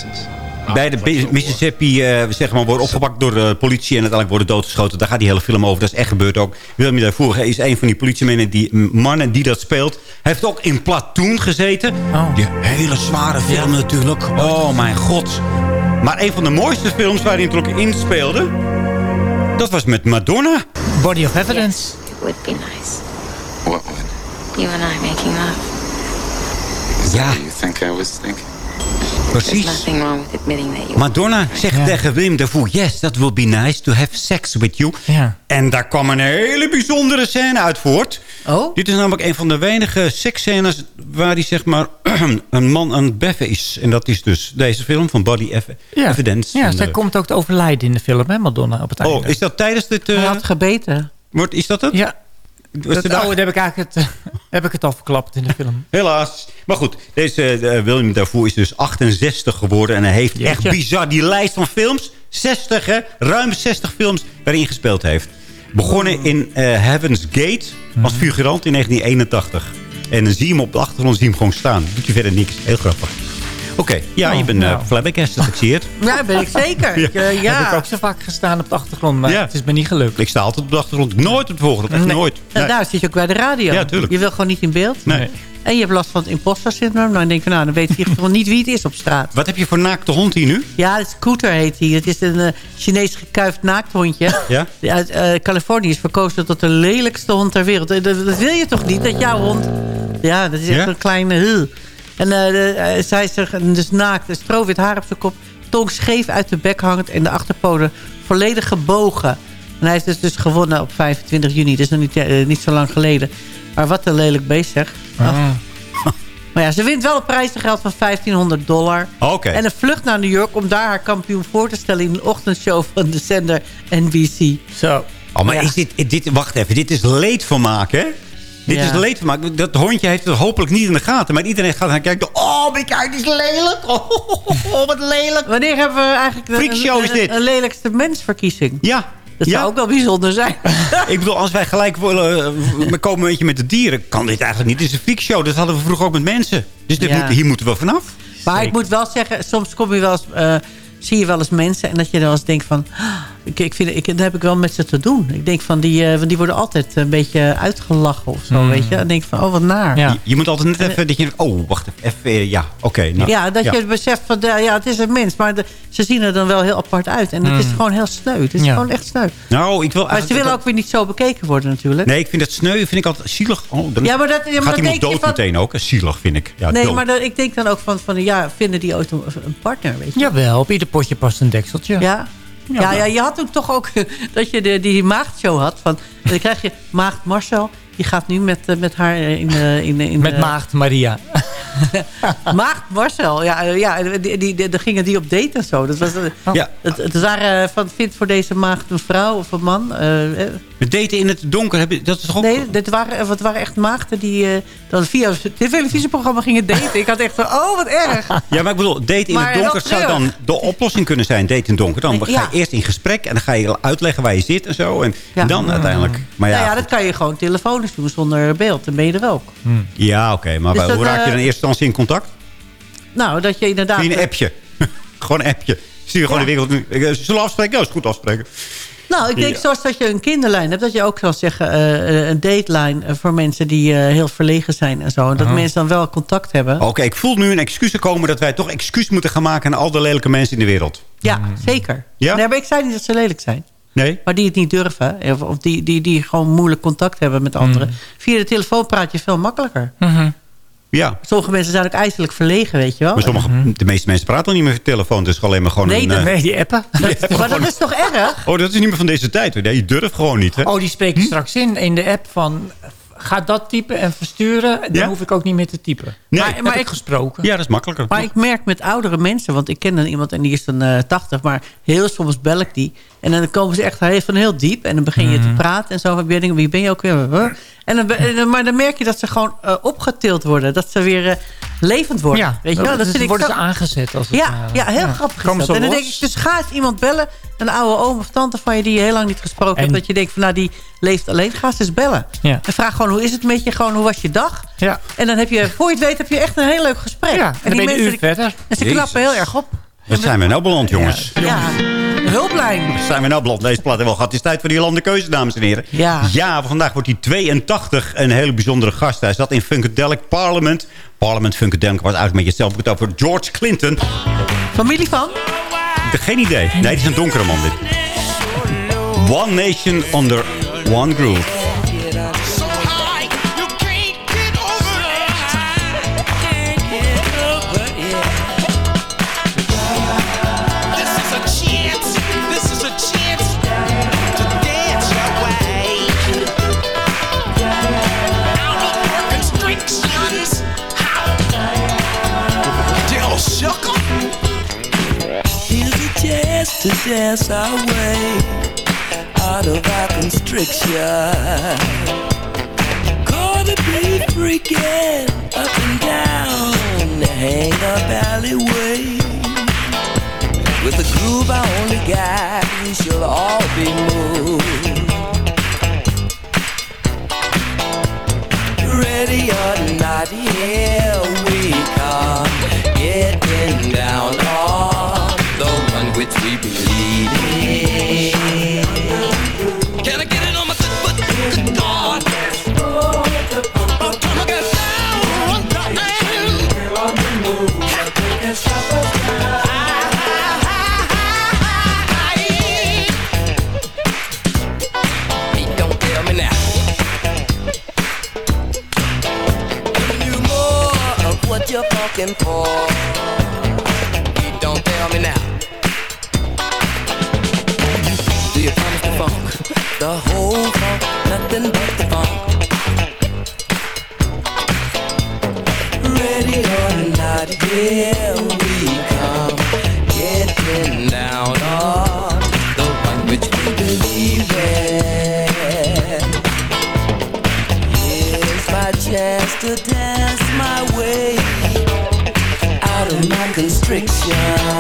bij de Mississippi eh, zeg maar, worden opgepakt door de politie en uiteindelijk worden doodgeschoten. Daar gaat die hele film over. Dat is echt gebeurd ook. Willem daarvoor is een van die politiemannen die, mannen die dat speelt. Hij heeft ook in Platoon gezeten. Die hele zware film natuurlijk. Oh mijn god. Maar een van de mooiste films waar hij natuurlijk in speelde... dat was met Madonna. Body of Evidence. It would be nice. What would? You and I making love. Is Ja. that what you think I was thinking? There's Precies. Madonna zegt tegen Willem Dafoe... Yes, that will be nice to have sex with you. Ja. En daar kwam een hele bijzondere scène uit voort. Oh? Dit is namelijk een van de weinige seksscènes... waar hij zeg maar een man aan het beffen is. En dat is dus deze film van Body Ev Ja, Evidence. ja zij eh, komt ook te overlijden in de film, hè, Madonna, op het einde. Oh, is dat tijdens dit... eh, Hij had gebeten. wordt, is dat het? Ja. Was Dat, oh, heb ik eigenlijk het, heb ik het al verklapt in de film. Helaas. Maar goed, deze eh, William Dafoe is dus 68 geworden. En hij heeft echt bizar die lijst van films. 60, hè? Ruim 60 films waarin gespeeld heeft. Begonnen in eh, Heaven's Gate als figurant in 1981. En dan zie je hem op de achtergrond zie je hem gewoon staan. Doet hij verder niks. Heel grappig. Oké, ja, Oh, je bent eh nou. flabbergasted, ik zie het. Ja, ben ik zeker. Ja. Ja. Uh, ja. Heb ik ook zo vaak gestaan op de achtergrond, maar Ja. het is me niet gelukt. Ik sta altijd op de achtergrond. Nooit op de voorgrond. Echt Nee. nooit. En Nee. daar zit je ook bij de radio. Ja, tuurlijk. Je wil gewoon niet in beeld. Nee. En je hebt last van het imposter syndroom. Nou, dan denk je, nou, dan weet je gewoon niet wie het is op straat. Wat heb je voor naakte hond hier nu? Ja, Scooter heet hij. Het is een eh, Chinees gekuift naakthondje. Ja? Die Uit eh, Californië is verkozen tot de lelijkste hond ter wereld. Eh, Dat, dat wil je toch niet, dat jouw hond... Ja, dat is echt Ja? een kleine... huh. En eh, eh, zij is er dus naakt, strovit haar op zijn kop... tong scheef uit de bek hangend en de achterpoten volledig gebogen. En hij heeft dus, dus gewonnen op 25 juni. Dat is nog niet, eh, niet zo lang geleden. Maar wat een lelijk beest zeg. Ach. Maar ja, ze wint wel een prijzengeld van 1500 dollar. Oké. En een vlucht naar New York om daar haar kampioen voor te stellen... in een ochtendshow van de zender NBC. Zo. Oh, maar Ja. is dit, dit... Wacht even, dit is leedvermaak, hè? Dit Ja. is leedvermaak. Dat hondje heeft het hopelijk niet in de gaten. Maar iedereen gaat naar kijken. Oh, maar kijk, is lelijk. Oh, wat lelijk. Wanneer hebben we eigenlijk een, is dit. een lelijkste mensverkiezing? Ja. Dat ja. zou ook wel bijzonder zijn. Ik bedoel, als wij gelijk willen, eh, we komen een beetje met de dieren... kan dit eigenlijk niet. Dit is een freakshow. Dat hadden we vroeger ook met mensen. Dus dit Ja. moet, hier moeten we vanaf. Maar ik moet wel zeggen, soms kom je wel eens, eh, zie je wel eens mensen... en dat je dan eens denkt van... ik, ik vind, ik, dat heb ik wel met ze te doen. Ik denk van, die, eh, want die worden altijd een beetje uitgelachen of zo, Hmm. weet je. Dan denk ik van, oh, wat naar. Ja. Je, je moet altijd net even... Dat je, oh, wacht even. even eh, ja, oké. nou, Ja, dat je beseft van, de- ja, het is een mens. Maar de- ze zien er dan wel heel apart uit. En het is Mm. gewoon heel sneu. Het is Ja. gewoon echt sneu. Nou, ik wil Maar ze willen ook weer niet zo bekeken worden natuurlijk. Nee, ik vind het sneu vind ik altijd zielig. Oh, dan Ja, maar dat- ja, maar gaat iemand dood van- meteen ook. Zielig vind ik. Ja, nee, dood. maar ik denk dan ook van, van ja, vinden die ooit een, een partner, weet je? Jawel, op ieder potje past een dekseltje. Ja. Ja, ja, je had toen toch ook dat je de, die maagdshow had. Van, dan krijg je maagd Marcel. Die gaat nu met, eh, met haar in de... In, in Met maagd Maria. Maagd Marcel. Ja, eh, ja die, die, gingen die op date en zo. Dat was, eh, Ja. het, het waren van, vindt voor deze maagd een vrouw of een man. eh, eh, Met daten in het donker, heb je, dat is toch ook... Nee, dit waren, het waren echt maagden die eh, dan via het televisieprogramma gingen daten. Ik had echt van, oh wat erg. Ja, maar ik bedoel, daten in Maar het donker zou dan de oplossing kunnen zijn. Daten in het donker. Dan ga je Ja. eerst in gesprek en dan ga je uitleggen waar je zit en zo. En Ja. dan uiteindelijk. Maar ja, nou ja, dat kan je gewoon telefonisch doen zonder beeld. Dan ben je er ook. ja oké. maar Dus hoe dat, raak je eh, dan in eerste instantie in contact? Nou, dat je inderdaad... Via een appje. gewoon een appje. Stuur je gewoon Ja. de wereld. nu. Eh, Zullen we afspreken? Ja, is goed afspreken. Nou, ik denk Ja. zoals dat je een kinderlijn hebt... dat je ook zou zeggen eh, een dateline eh, voor mensen die eh, heel verlegen zijn en zo. En dat mensen dan wel contact hebben. Oké, ik voel nu een excuus komen dat wij toch excuus moeten gaan maken aan al de lelijke mensen in de wereld. Ja, zeker. Ja? Nee, maar ik zei niet dat ze lelijk zijn. Nee? Maar die het niet durven. Of, of die, die, die gewoon moeilijk contact hebben met anderen. Via de telefoon praat je veel makkelijker. Ja. Sommige mensen zijn ook ijselijk verlegen, weet je wel. Maar sommige, de meeste mensen praten al niet meer via telefoon. Het is alleen maar gewoon Nee, een... dat- eh, nee, die appen. maar dat is toch erg? Oh, dat is niet meer van deze tijd. hoor. Nee, je durft gewoon niet, hè? Oh, die spreken straks in in de app van... Ga dat typen en versturen. Dan Ja? hoef ik ook niet meer te typen. Nee. maar, maar ik gesproken. Ja, dat is makkelijker. Maar ik merk met oudere mensen, want ik ken dan iemand en die is dan eh 80, maar heel soms bel ik die. En dan komen ze echt heel- van heel diep en dan begin je Mhm. te praten en zo. Denkt, wie ben je ook weer? En dan, maar dan merk je dat ze gewoon eh, opgetild worden. Dat ze weer eh, levend worden. Ja, weet je wel? dat vind ik worden zo- ze aangezet. Als het Ja, ware. ja, heel Ja. grappig. En dan los? denk ik, dus ga eens iemand bellen. Een oude oom of tante van je die je heel lang niet gesproken hebt. Dat je denkt van nou die leeft alleen. Ga ze eens bellen. Ja. En vraag gewoon hoe is het met je? Gewoon hoe was je dag? Ja. En dan heb je, voor je het weet, heb je echt een heel leuk gesprek. Ja, en dan ben je een uur die- verder. En ze Jezus. knappen heel erg op. Wat zijn we nou beland, jongens? Ja, een hulplijn. Wat zijn we nou beland? Deze plaat hebben we al gehad. Het is tijd voor die landenkeuze, dames en heren. Ja. Ja, vandaag wordt hij 82. Een hele bijzondere gast. Hij zat in Funkadelic Parliament. Parliament Funkadelic was eigenlijk met jezelf het over George Clinton. Familie van? Geen idee. Nee, het is een donkere man dit. One Nation Under One Groove. Dance our way out of our constriction. Gonna be freaking up and down the hang up alleyway. With a groove I only got, we shall all be moved. Ready or not, here we come. Getting down the one which we believe in. Can I get it on my good foot? Good God. I'm trying to get down, darling. Hey, don't tell me now. You more of what you're fucking for. Hey, don't tell me now. Nothing. Ready or not, here we come. Getting down on the one which we believe in. Here's my chance to dance my way out of my constriction.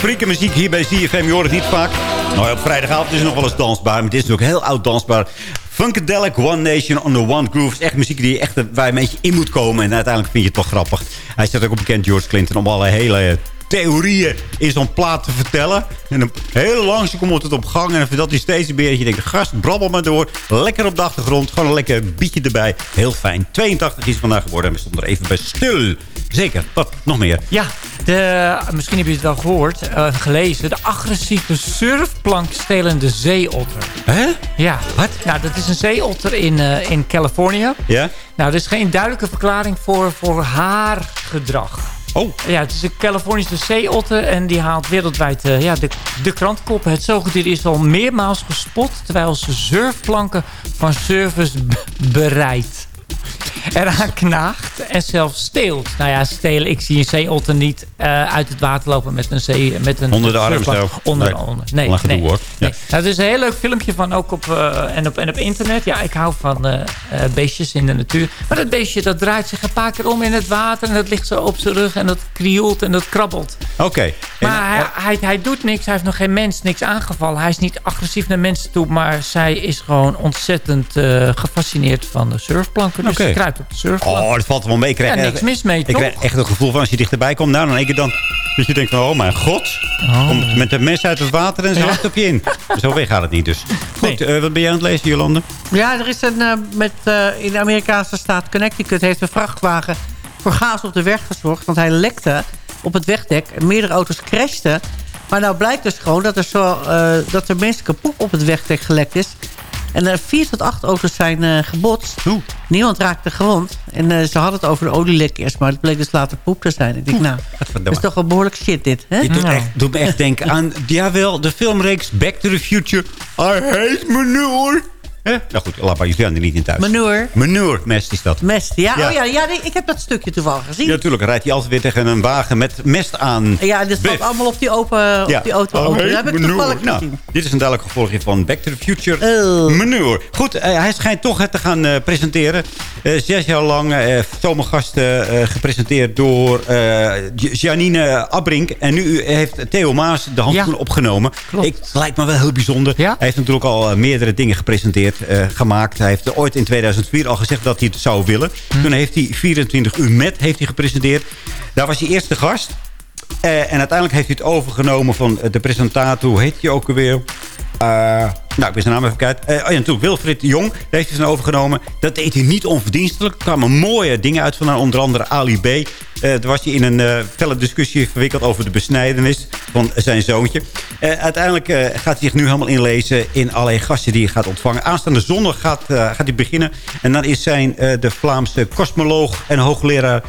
Frieke muziek hier bij ZFM. Je hoort het niet vaak. Nou ja, op vrijdagavond is het nog wel eens dansbaar. Maar dit is ook heel oud dansbaar. Funkadelic, One Nation, on the One Groove. is echt muziek die echt, waar je een beetje in moet komen. En uiteindelijk vind je het toch grappig. Hij staat ook op bekend, George Clinton, om alle hele theorieën in zo'n plaat te vertellen. En heel langzaam komt het op gang. En dan vertelt hij steeds beetje. Je denkt, gast, brabbel maar door. Lekker op de achtergrond. Gewoon een lekker bietje erbij. Heel fijn. 82 is vandaag geworden. En we stonden er even bij stil. Zeker. Wat? Nog meer? Ja, De, misschien heb je het wel gehoord, eh, gelezen. De agressieve surfplankstelende zeeotter. Hè? Ja. Wat? Nou, dat is een zeeotter in, eh, in Californië. Ja? Nou, er is geen duidelijke verklaring voor, voor haar gedrag. Oh. Ja, het is een Californische zeeotter en die haalt wereldwijd eh, ja, de, de krantkoppen. Het zoogdier is al meermaals gespot terwijl ze surfplanken van service b- bereidt. Eraan knaagt en zelfs steelt. Nou ja, stelen. Ik zie een zeeotter niet eh, uit het water lopen met een zee... Met een Onder de arm zo. Onder, Nee. onder. Nee, gedoe, nee, hoor. nee. Nou, er is een heel leuk filmpje van ook op, eh, en, op, en op internet. Ja, ik hou van eh, beestjes in de natuur. Maar dat beestje dat draait zich een paar keer om in het water... en dat ligt zo op zijn rug en dat krioelt en dat krabbelt. Oké. Maar hij, hij, hij doet niks. Hij heeft nog geen mens, niks aangevallen. Hij is niet agressief naar mensen toe. Maar zij is gewoon ontzettend gefascineerd van de surfplanken. Dus Oké. ze kruipt op de surfplank. Oh, dat valt wel mee. Ik krijg, Ja, niks mis mee, Ik krijg echt een gevoel van als je dichterbij komt. Nou, dan één keer dan... Dat je denkt van, oh mijn god. Komt met de mes uit het water en ze op je in. Zo ver gaat het niet dus. Goed, eh, wat ben jij aan het lezen, Jolande? Ja, er is een, eh, met, eh, in de Amerikaanse staat Connecticut heeft een vrachtwagen voor chaos op de weg gezorgd. Want hij lekte op het wegdek en meerdere auto's crashten. Maar nou blijkt dus gewoon dat er, zo, eh, dat er menselijke poep op het wegdek gelekt is. En er vier tot acht auto's zijn eh, gebotst. Niemand raakte gewond. En eh, ze hadden het over de olielek eerst, maar het bleek dus later poep te zijn. Ik denk, nou, dat is toch wel behoorlijk shit dit. Hè? Dit doet, echt, doet me echt denken aan, jawel, de filmreeks Back to the Future. I hate manure. Nou goed, laat maar, jullie er niet in thuis. Manure. Manure, mest is dat. Mest, ja. Ja. Oh ja, ja nee, ik heb dat stukje toevallig gezien. Ja, natuurlijk. Rijdt hij altijd weer tegen een wagen met mest aan. Ja, dit staat allemaal op die, open, op die auto. Oh, auto. hey, Dat heb ik toevallig Nou, gezien. dit is een duidelijk gevolgje van Back to the Future Oh. Manure. Goed, eh, hij schijnt toch het te gaan eh, presenteren. Eh, zes jaar lang eh zomergasten eh, gepresenteerd door eh, Janine Abrink. En nu heeft Theo Maas de handschoen opgenomen. Ik, lijkt me wel heel bijzonder. Hij heeft natuurlijk al meerdere dingen gepresenteerd, eh, gemaakt. Hij heeft ooit in 2004 al gezegd dat hij het zou willen. Hm. Toen heeft hij 24 uur met heeft hij gepresenteerd. Daar was hij eerste gast. Eh, en uiteindelijk heeft hij het overgenomen van eh, de presentator. Hoe heet hij ook alweer? Nou, ik ben zijn naam even kwijt. Eh, oh ja, natuurlijk Wilfried Jong. Heeft hij zijn overgenomen. Dat deed hij niet onverdienstelijk. Er kwamen mooie dingen uit van onder andere Ali B. Eh daar was hij in een eh, felle discussie verwikkeld over de besnijdenis van zijn zoontje. Uiteindelijk gaat hij zich nu helemaal inlezen in allerlei gasten die hij gaat ontvangen. Aanstaande zondag gaat, gaat hij beginnen. En dan is zijn de Vlaamse kosmoloog en hoogleraar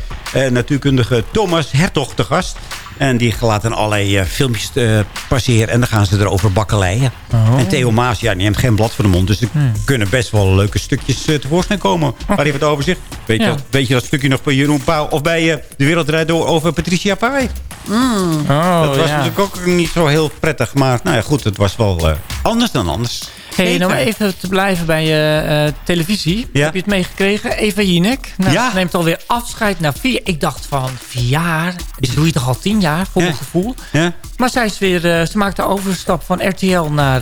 natuurkundige Thomas Hertog te gast. En die laat dan allerlei eh, filmpjes eh, passeren. En dan gaan ze erover bakkeleien. Oh. En Theo Maas, ja, die heeft geen blad voor de mond. Dus er Hmm. kunnen best wel leuke stukjes eh, tevoorschijn komen. Waar hij wat over zegt. Weet, je, dat- weet je dat stukje nog bij Jeroen Pauw? Of bij De Wereld Draait Door over Patricia Pai? Mm. Oh, dat was ja. natuurlijk ook niet zo heel prettig. Maar nou ja, goed, het was wel anders dan anders. Hey, nou even te blijven bij eh, eh, televisie. Heb je het meegekregen? Eva Jinek. Nou, Ja. Neemt alweer afscheid na vier... Ik dacht van vier jaar. Dat doe je toch al tien jaar, voor mijn gevoel. Ja. Maar zij is weer... eh, ze maakt de overstap van RTL naar...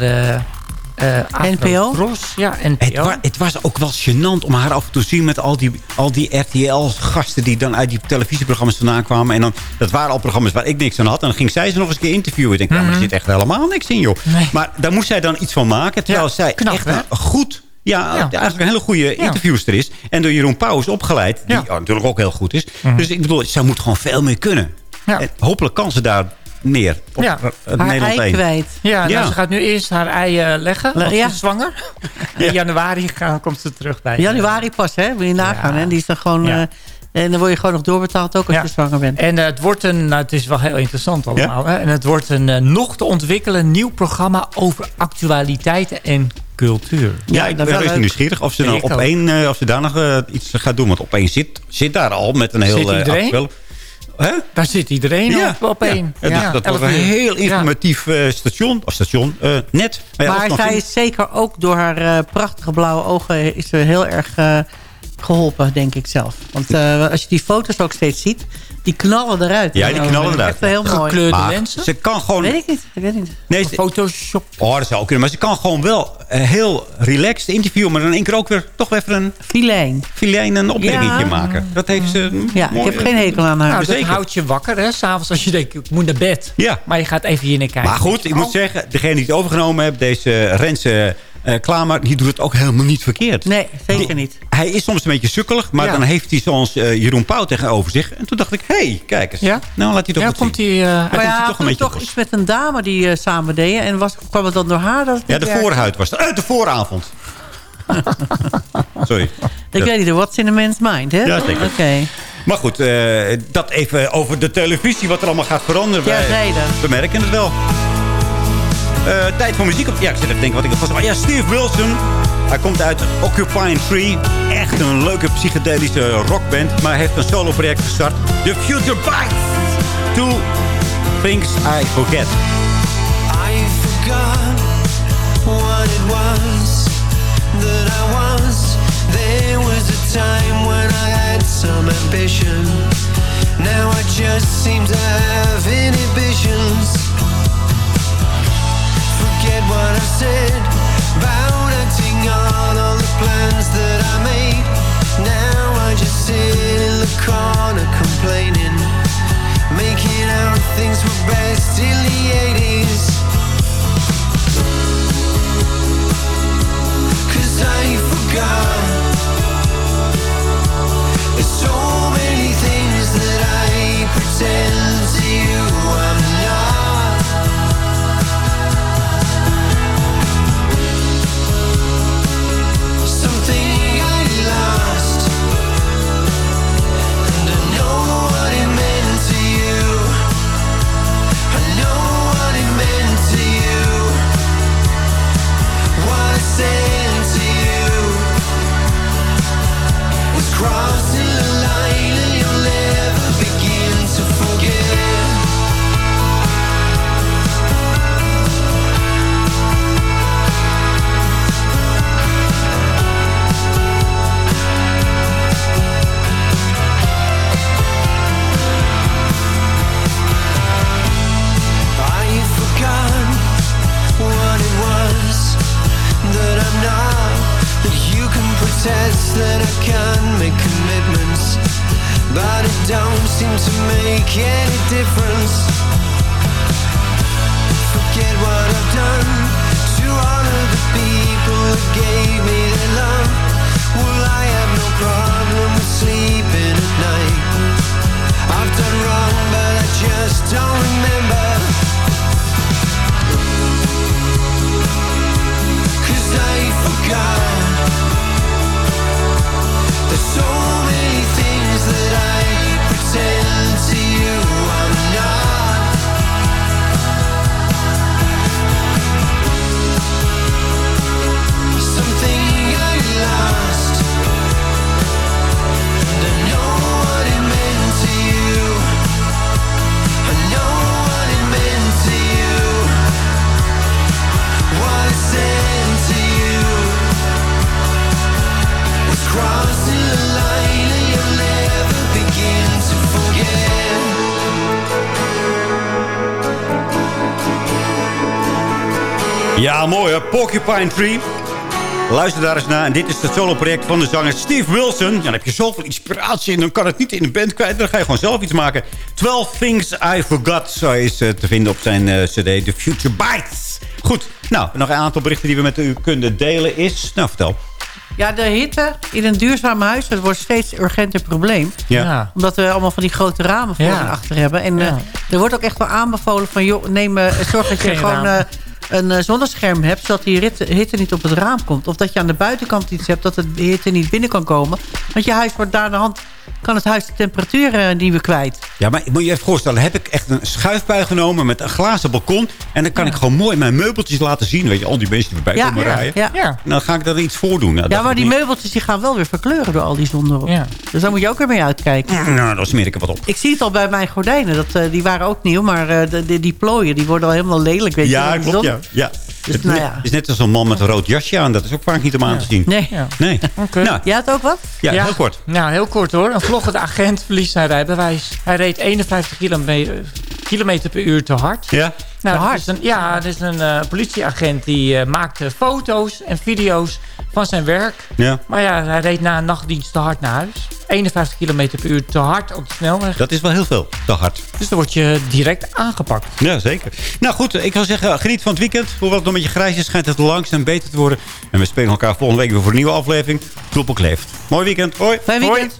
eh, Afro NPO? Ja, NPO. Het, wa- het was ook wel gênant om haar af en toe te zien met al die, al die RTL-gasten die dan uit die televisieprogramma's vandaan kwamen. En dan, dat waren al programma's waar ik niks aan had. En dan ging zij ze nog eens een keer interviewen. Ik denk, ja, maar er zit echt helemaal niks in, joh. Maar daar moest zij dan iets van maken. Terwijl Ja, zij knap, echt hè? goed... Ja, Ja. eigenlijk een hele goede interviewster is. En door Jeroen Pauw is opgeleid. Die natuurlijk ook heel goed is. Mhm. Dus ik bedoel, zij moet gewoon veel meer kunnen. En hopelijk kan ze daar meer op Ja. het Haar Nederland ei 1. kwijt. Ja, nou, Ja. ze gaat nu eerst haar ei eh, leggen. Ja. ze is zwanger. In januari gaan, komt ze terug bij. Januari pas, hè? Wil je nagaan, hè? Die is dan gewoon... Ja. eh, en dan word je gewoon nog doorbetaald ook als Ja. je zwanger bent. En eh, het wordt een, nou, het is wel heel interessant allemaal. Hè? En het wordt een eh, nog te ontwikkelen nieuw programma over actualiteiten en cultuur. Ja, ik ben wel leuk. nieuwsgierig of ze, dan ik op één, eh, of ze daar nog eh, iets gaat doen. Want op één zit, zit daar al met een heel Zit eh, iedereen? Hè? Daar zit iedereen Ja, op, op ja. één. Ja, dus dat was een heel informatief eh, station. Of station, eh, net. ja, maar nog zij is zeker ook door haar eh, prachtige blauwe ogen... is ze heel erg eh, geholpen, denk ik zelf. Want eh, als je die foto's ook steeds ziet... die knallen eruit. Ja, die knallen eruit. Echt heel mooi. Gekleurde Maar lenzen. Ze kan gewoon... Weet ik niet. Ik weet niet. Nee, ze- Photoshop. oh, dat zou kunnen. Maar ze kan gewoon wel eh, heel relaxed interviewen. Maar dan in één keer ook weer toch even een Filijn. filijn een opmerkingje Ja. maken. Dat heeft ze... hm, Ja, mooi, ik heb eh, geen hekel aan haar. Nou, dat zeker. houdt je wakker, hè? S'avonds als je denkt, ik moet naar bed. Ja. Maar je gaat even hier naar kijken. Maar goed, ik moet zeggen, degene die het overgenomen heeft, deze Renze eh, Klamer, die doet het ook helemaal niet verkeerd. Nee, zeker Die- niet. Hij is soms een beetje sukkelig, maar Ja. dan heeft hij zoals eh, Jeroen Pauw tegenover zich. En toen dacht ik, hé, hey, kijk eens. Ja? Nou, laat hij toch Ja, komt zien. hij... eh, Hij maar komt ja, hier hij toch een beetje toch iets met een dame die eh, samen deden. En was, kwam het dan door haar? Dat Ja, de voorhuid was het. Uit de vooravond. Sorry. Ik weet niet, what's in a man's mind, hè? Ja, zeker. Oké. Maar goed, eh, dat even over de televisie, wat er allemaal gaat veranderen. Ja, Wij- reden. We merken het wel. Eh, tijd voor muziek. Ja, ik zit even te denken wat ik ervan zeg. Ja, Steve Wilson. Hij komt uit Occupying Tree. Echt een leuke psychedelische rockband. Maar hij heeft een solo-project gestart. The Future Bites. Two Things I Forget. I forgot what it was that I was. There was a time when I had some ambition. Now I just seem to have inhibitions. Said about acting on all the plans that I made. Now I just sit in the corner complaining. Making out things were best in the 80s. Cause I forgot. Ja, mooi hè. Porcupine Tree. Luister daar eens naar. En dit is het solo-project van de zanger Steve Wilson. Ja, dan heb je zoveel inspiratie en dan kan het niet in de band kwijt. Dan ga je gewoon zelf iets maken. 12 Things I Forgot. Zo is te vinden op zijn eh, cd The Future Bites. Goed. Nou, nog een aantal berichten die we met u kunnen delen is... Nou, vertel. Ja, de hitte in een duurzaam huis, dat wordt steeds een urgenter probleem. Ja. Ja. Omdat we allemaal van die grote ramen voor Ja. en achter hebben. En Ja. eh, er wordt ook echt wel aanbevolen van... Joh, neem, eh, zorg dat je Geen gewoon eh, een eh, zonnescherm hebt... zodat die hitte, hitte niet op het raam komt. Of dat je aan de buitenkant iets hebt... dat de hitte niet binnen kan komen. Want je huis wordt daar de hand... kan het huis de temperatuur eh, niet meer kwijt. Ja, maar moet je even voorstellen. Heb ik echt een schuifbui genomen met een glazen balkon. En dan kan ik gewoon mooi mijn meubeltjes laten zien. Weet je, al die mensen die Ja, komen ja, rijden. ja. En dan ga ik daar iets voor doen. Nou, Ja, maar die niet. meubeltjes die gaan wel weer verkleuren door al die zon erop. Ja. Dus daar moet je ook weer mee uitkijken. Nou, dan smeer ik er wat op. Ik zie het al bij mijn gordijnen. Dat, eh, die waren ook nieuw, maar eh, de, die, die plooien die worden al helemaal lelijk. Weet je, Ja, die klopt, ja. ja. Dus, het nou is- ja. is net als een man met een rood jasje aan. Dat is ook vaak niet om aan te zien. Nee. Ja. Nee. Nou, Jij had ook wat? ja, heel kort. Nou, heel kort hoor. Een vloggende agent verliest zijn rijbewijs. Hij reed 51 kilometer, km per uur te hard. Ja? Nou, dat Is een, ja, er is een eh, politieagent die eh, maakte foto's en video's van zijn werk. Ja. Maar ja, hij reed na een nachtdienst te hard naar huis. 51 km per uur te hard op de snelweg. Dat is wel heel veel. Te hard. Dus dan word je direct aangepakt. Ja, zeker. Nou goed, ik wil zeggen, geniet van het weekend. Hoewel het nog een beetje grijs is, schijnt het langzaam beter te worden. En we spelen elkaar volgende week weer voor een nieuwe aflevering. Kloppel kleeft. Mooi weekend. Hoi. Fijn weekend.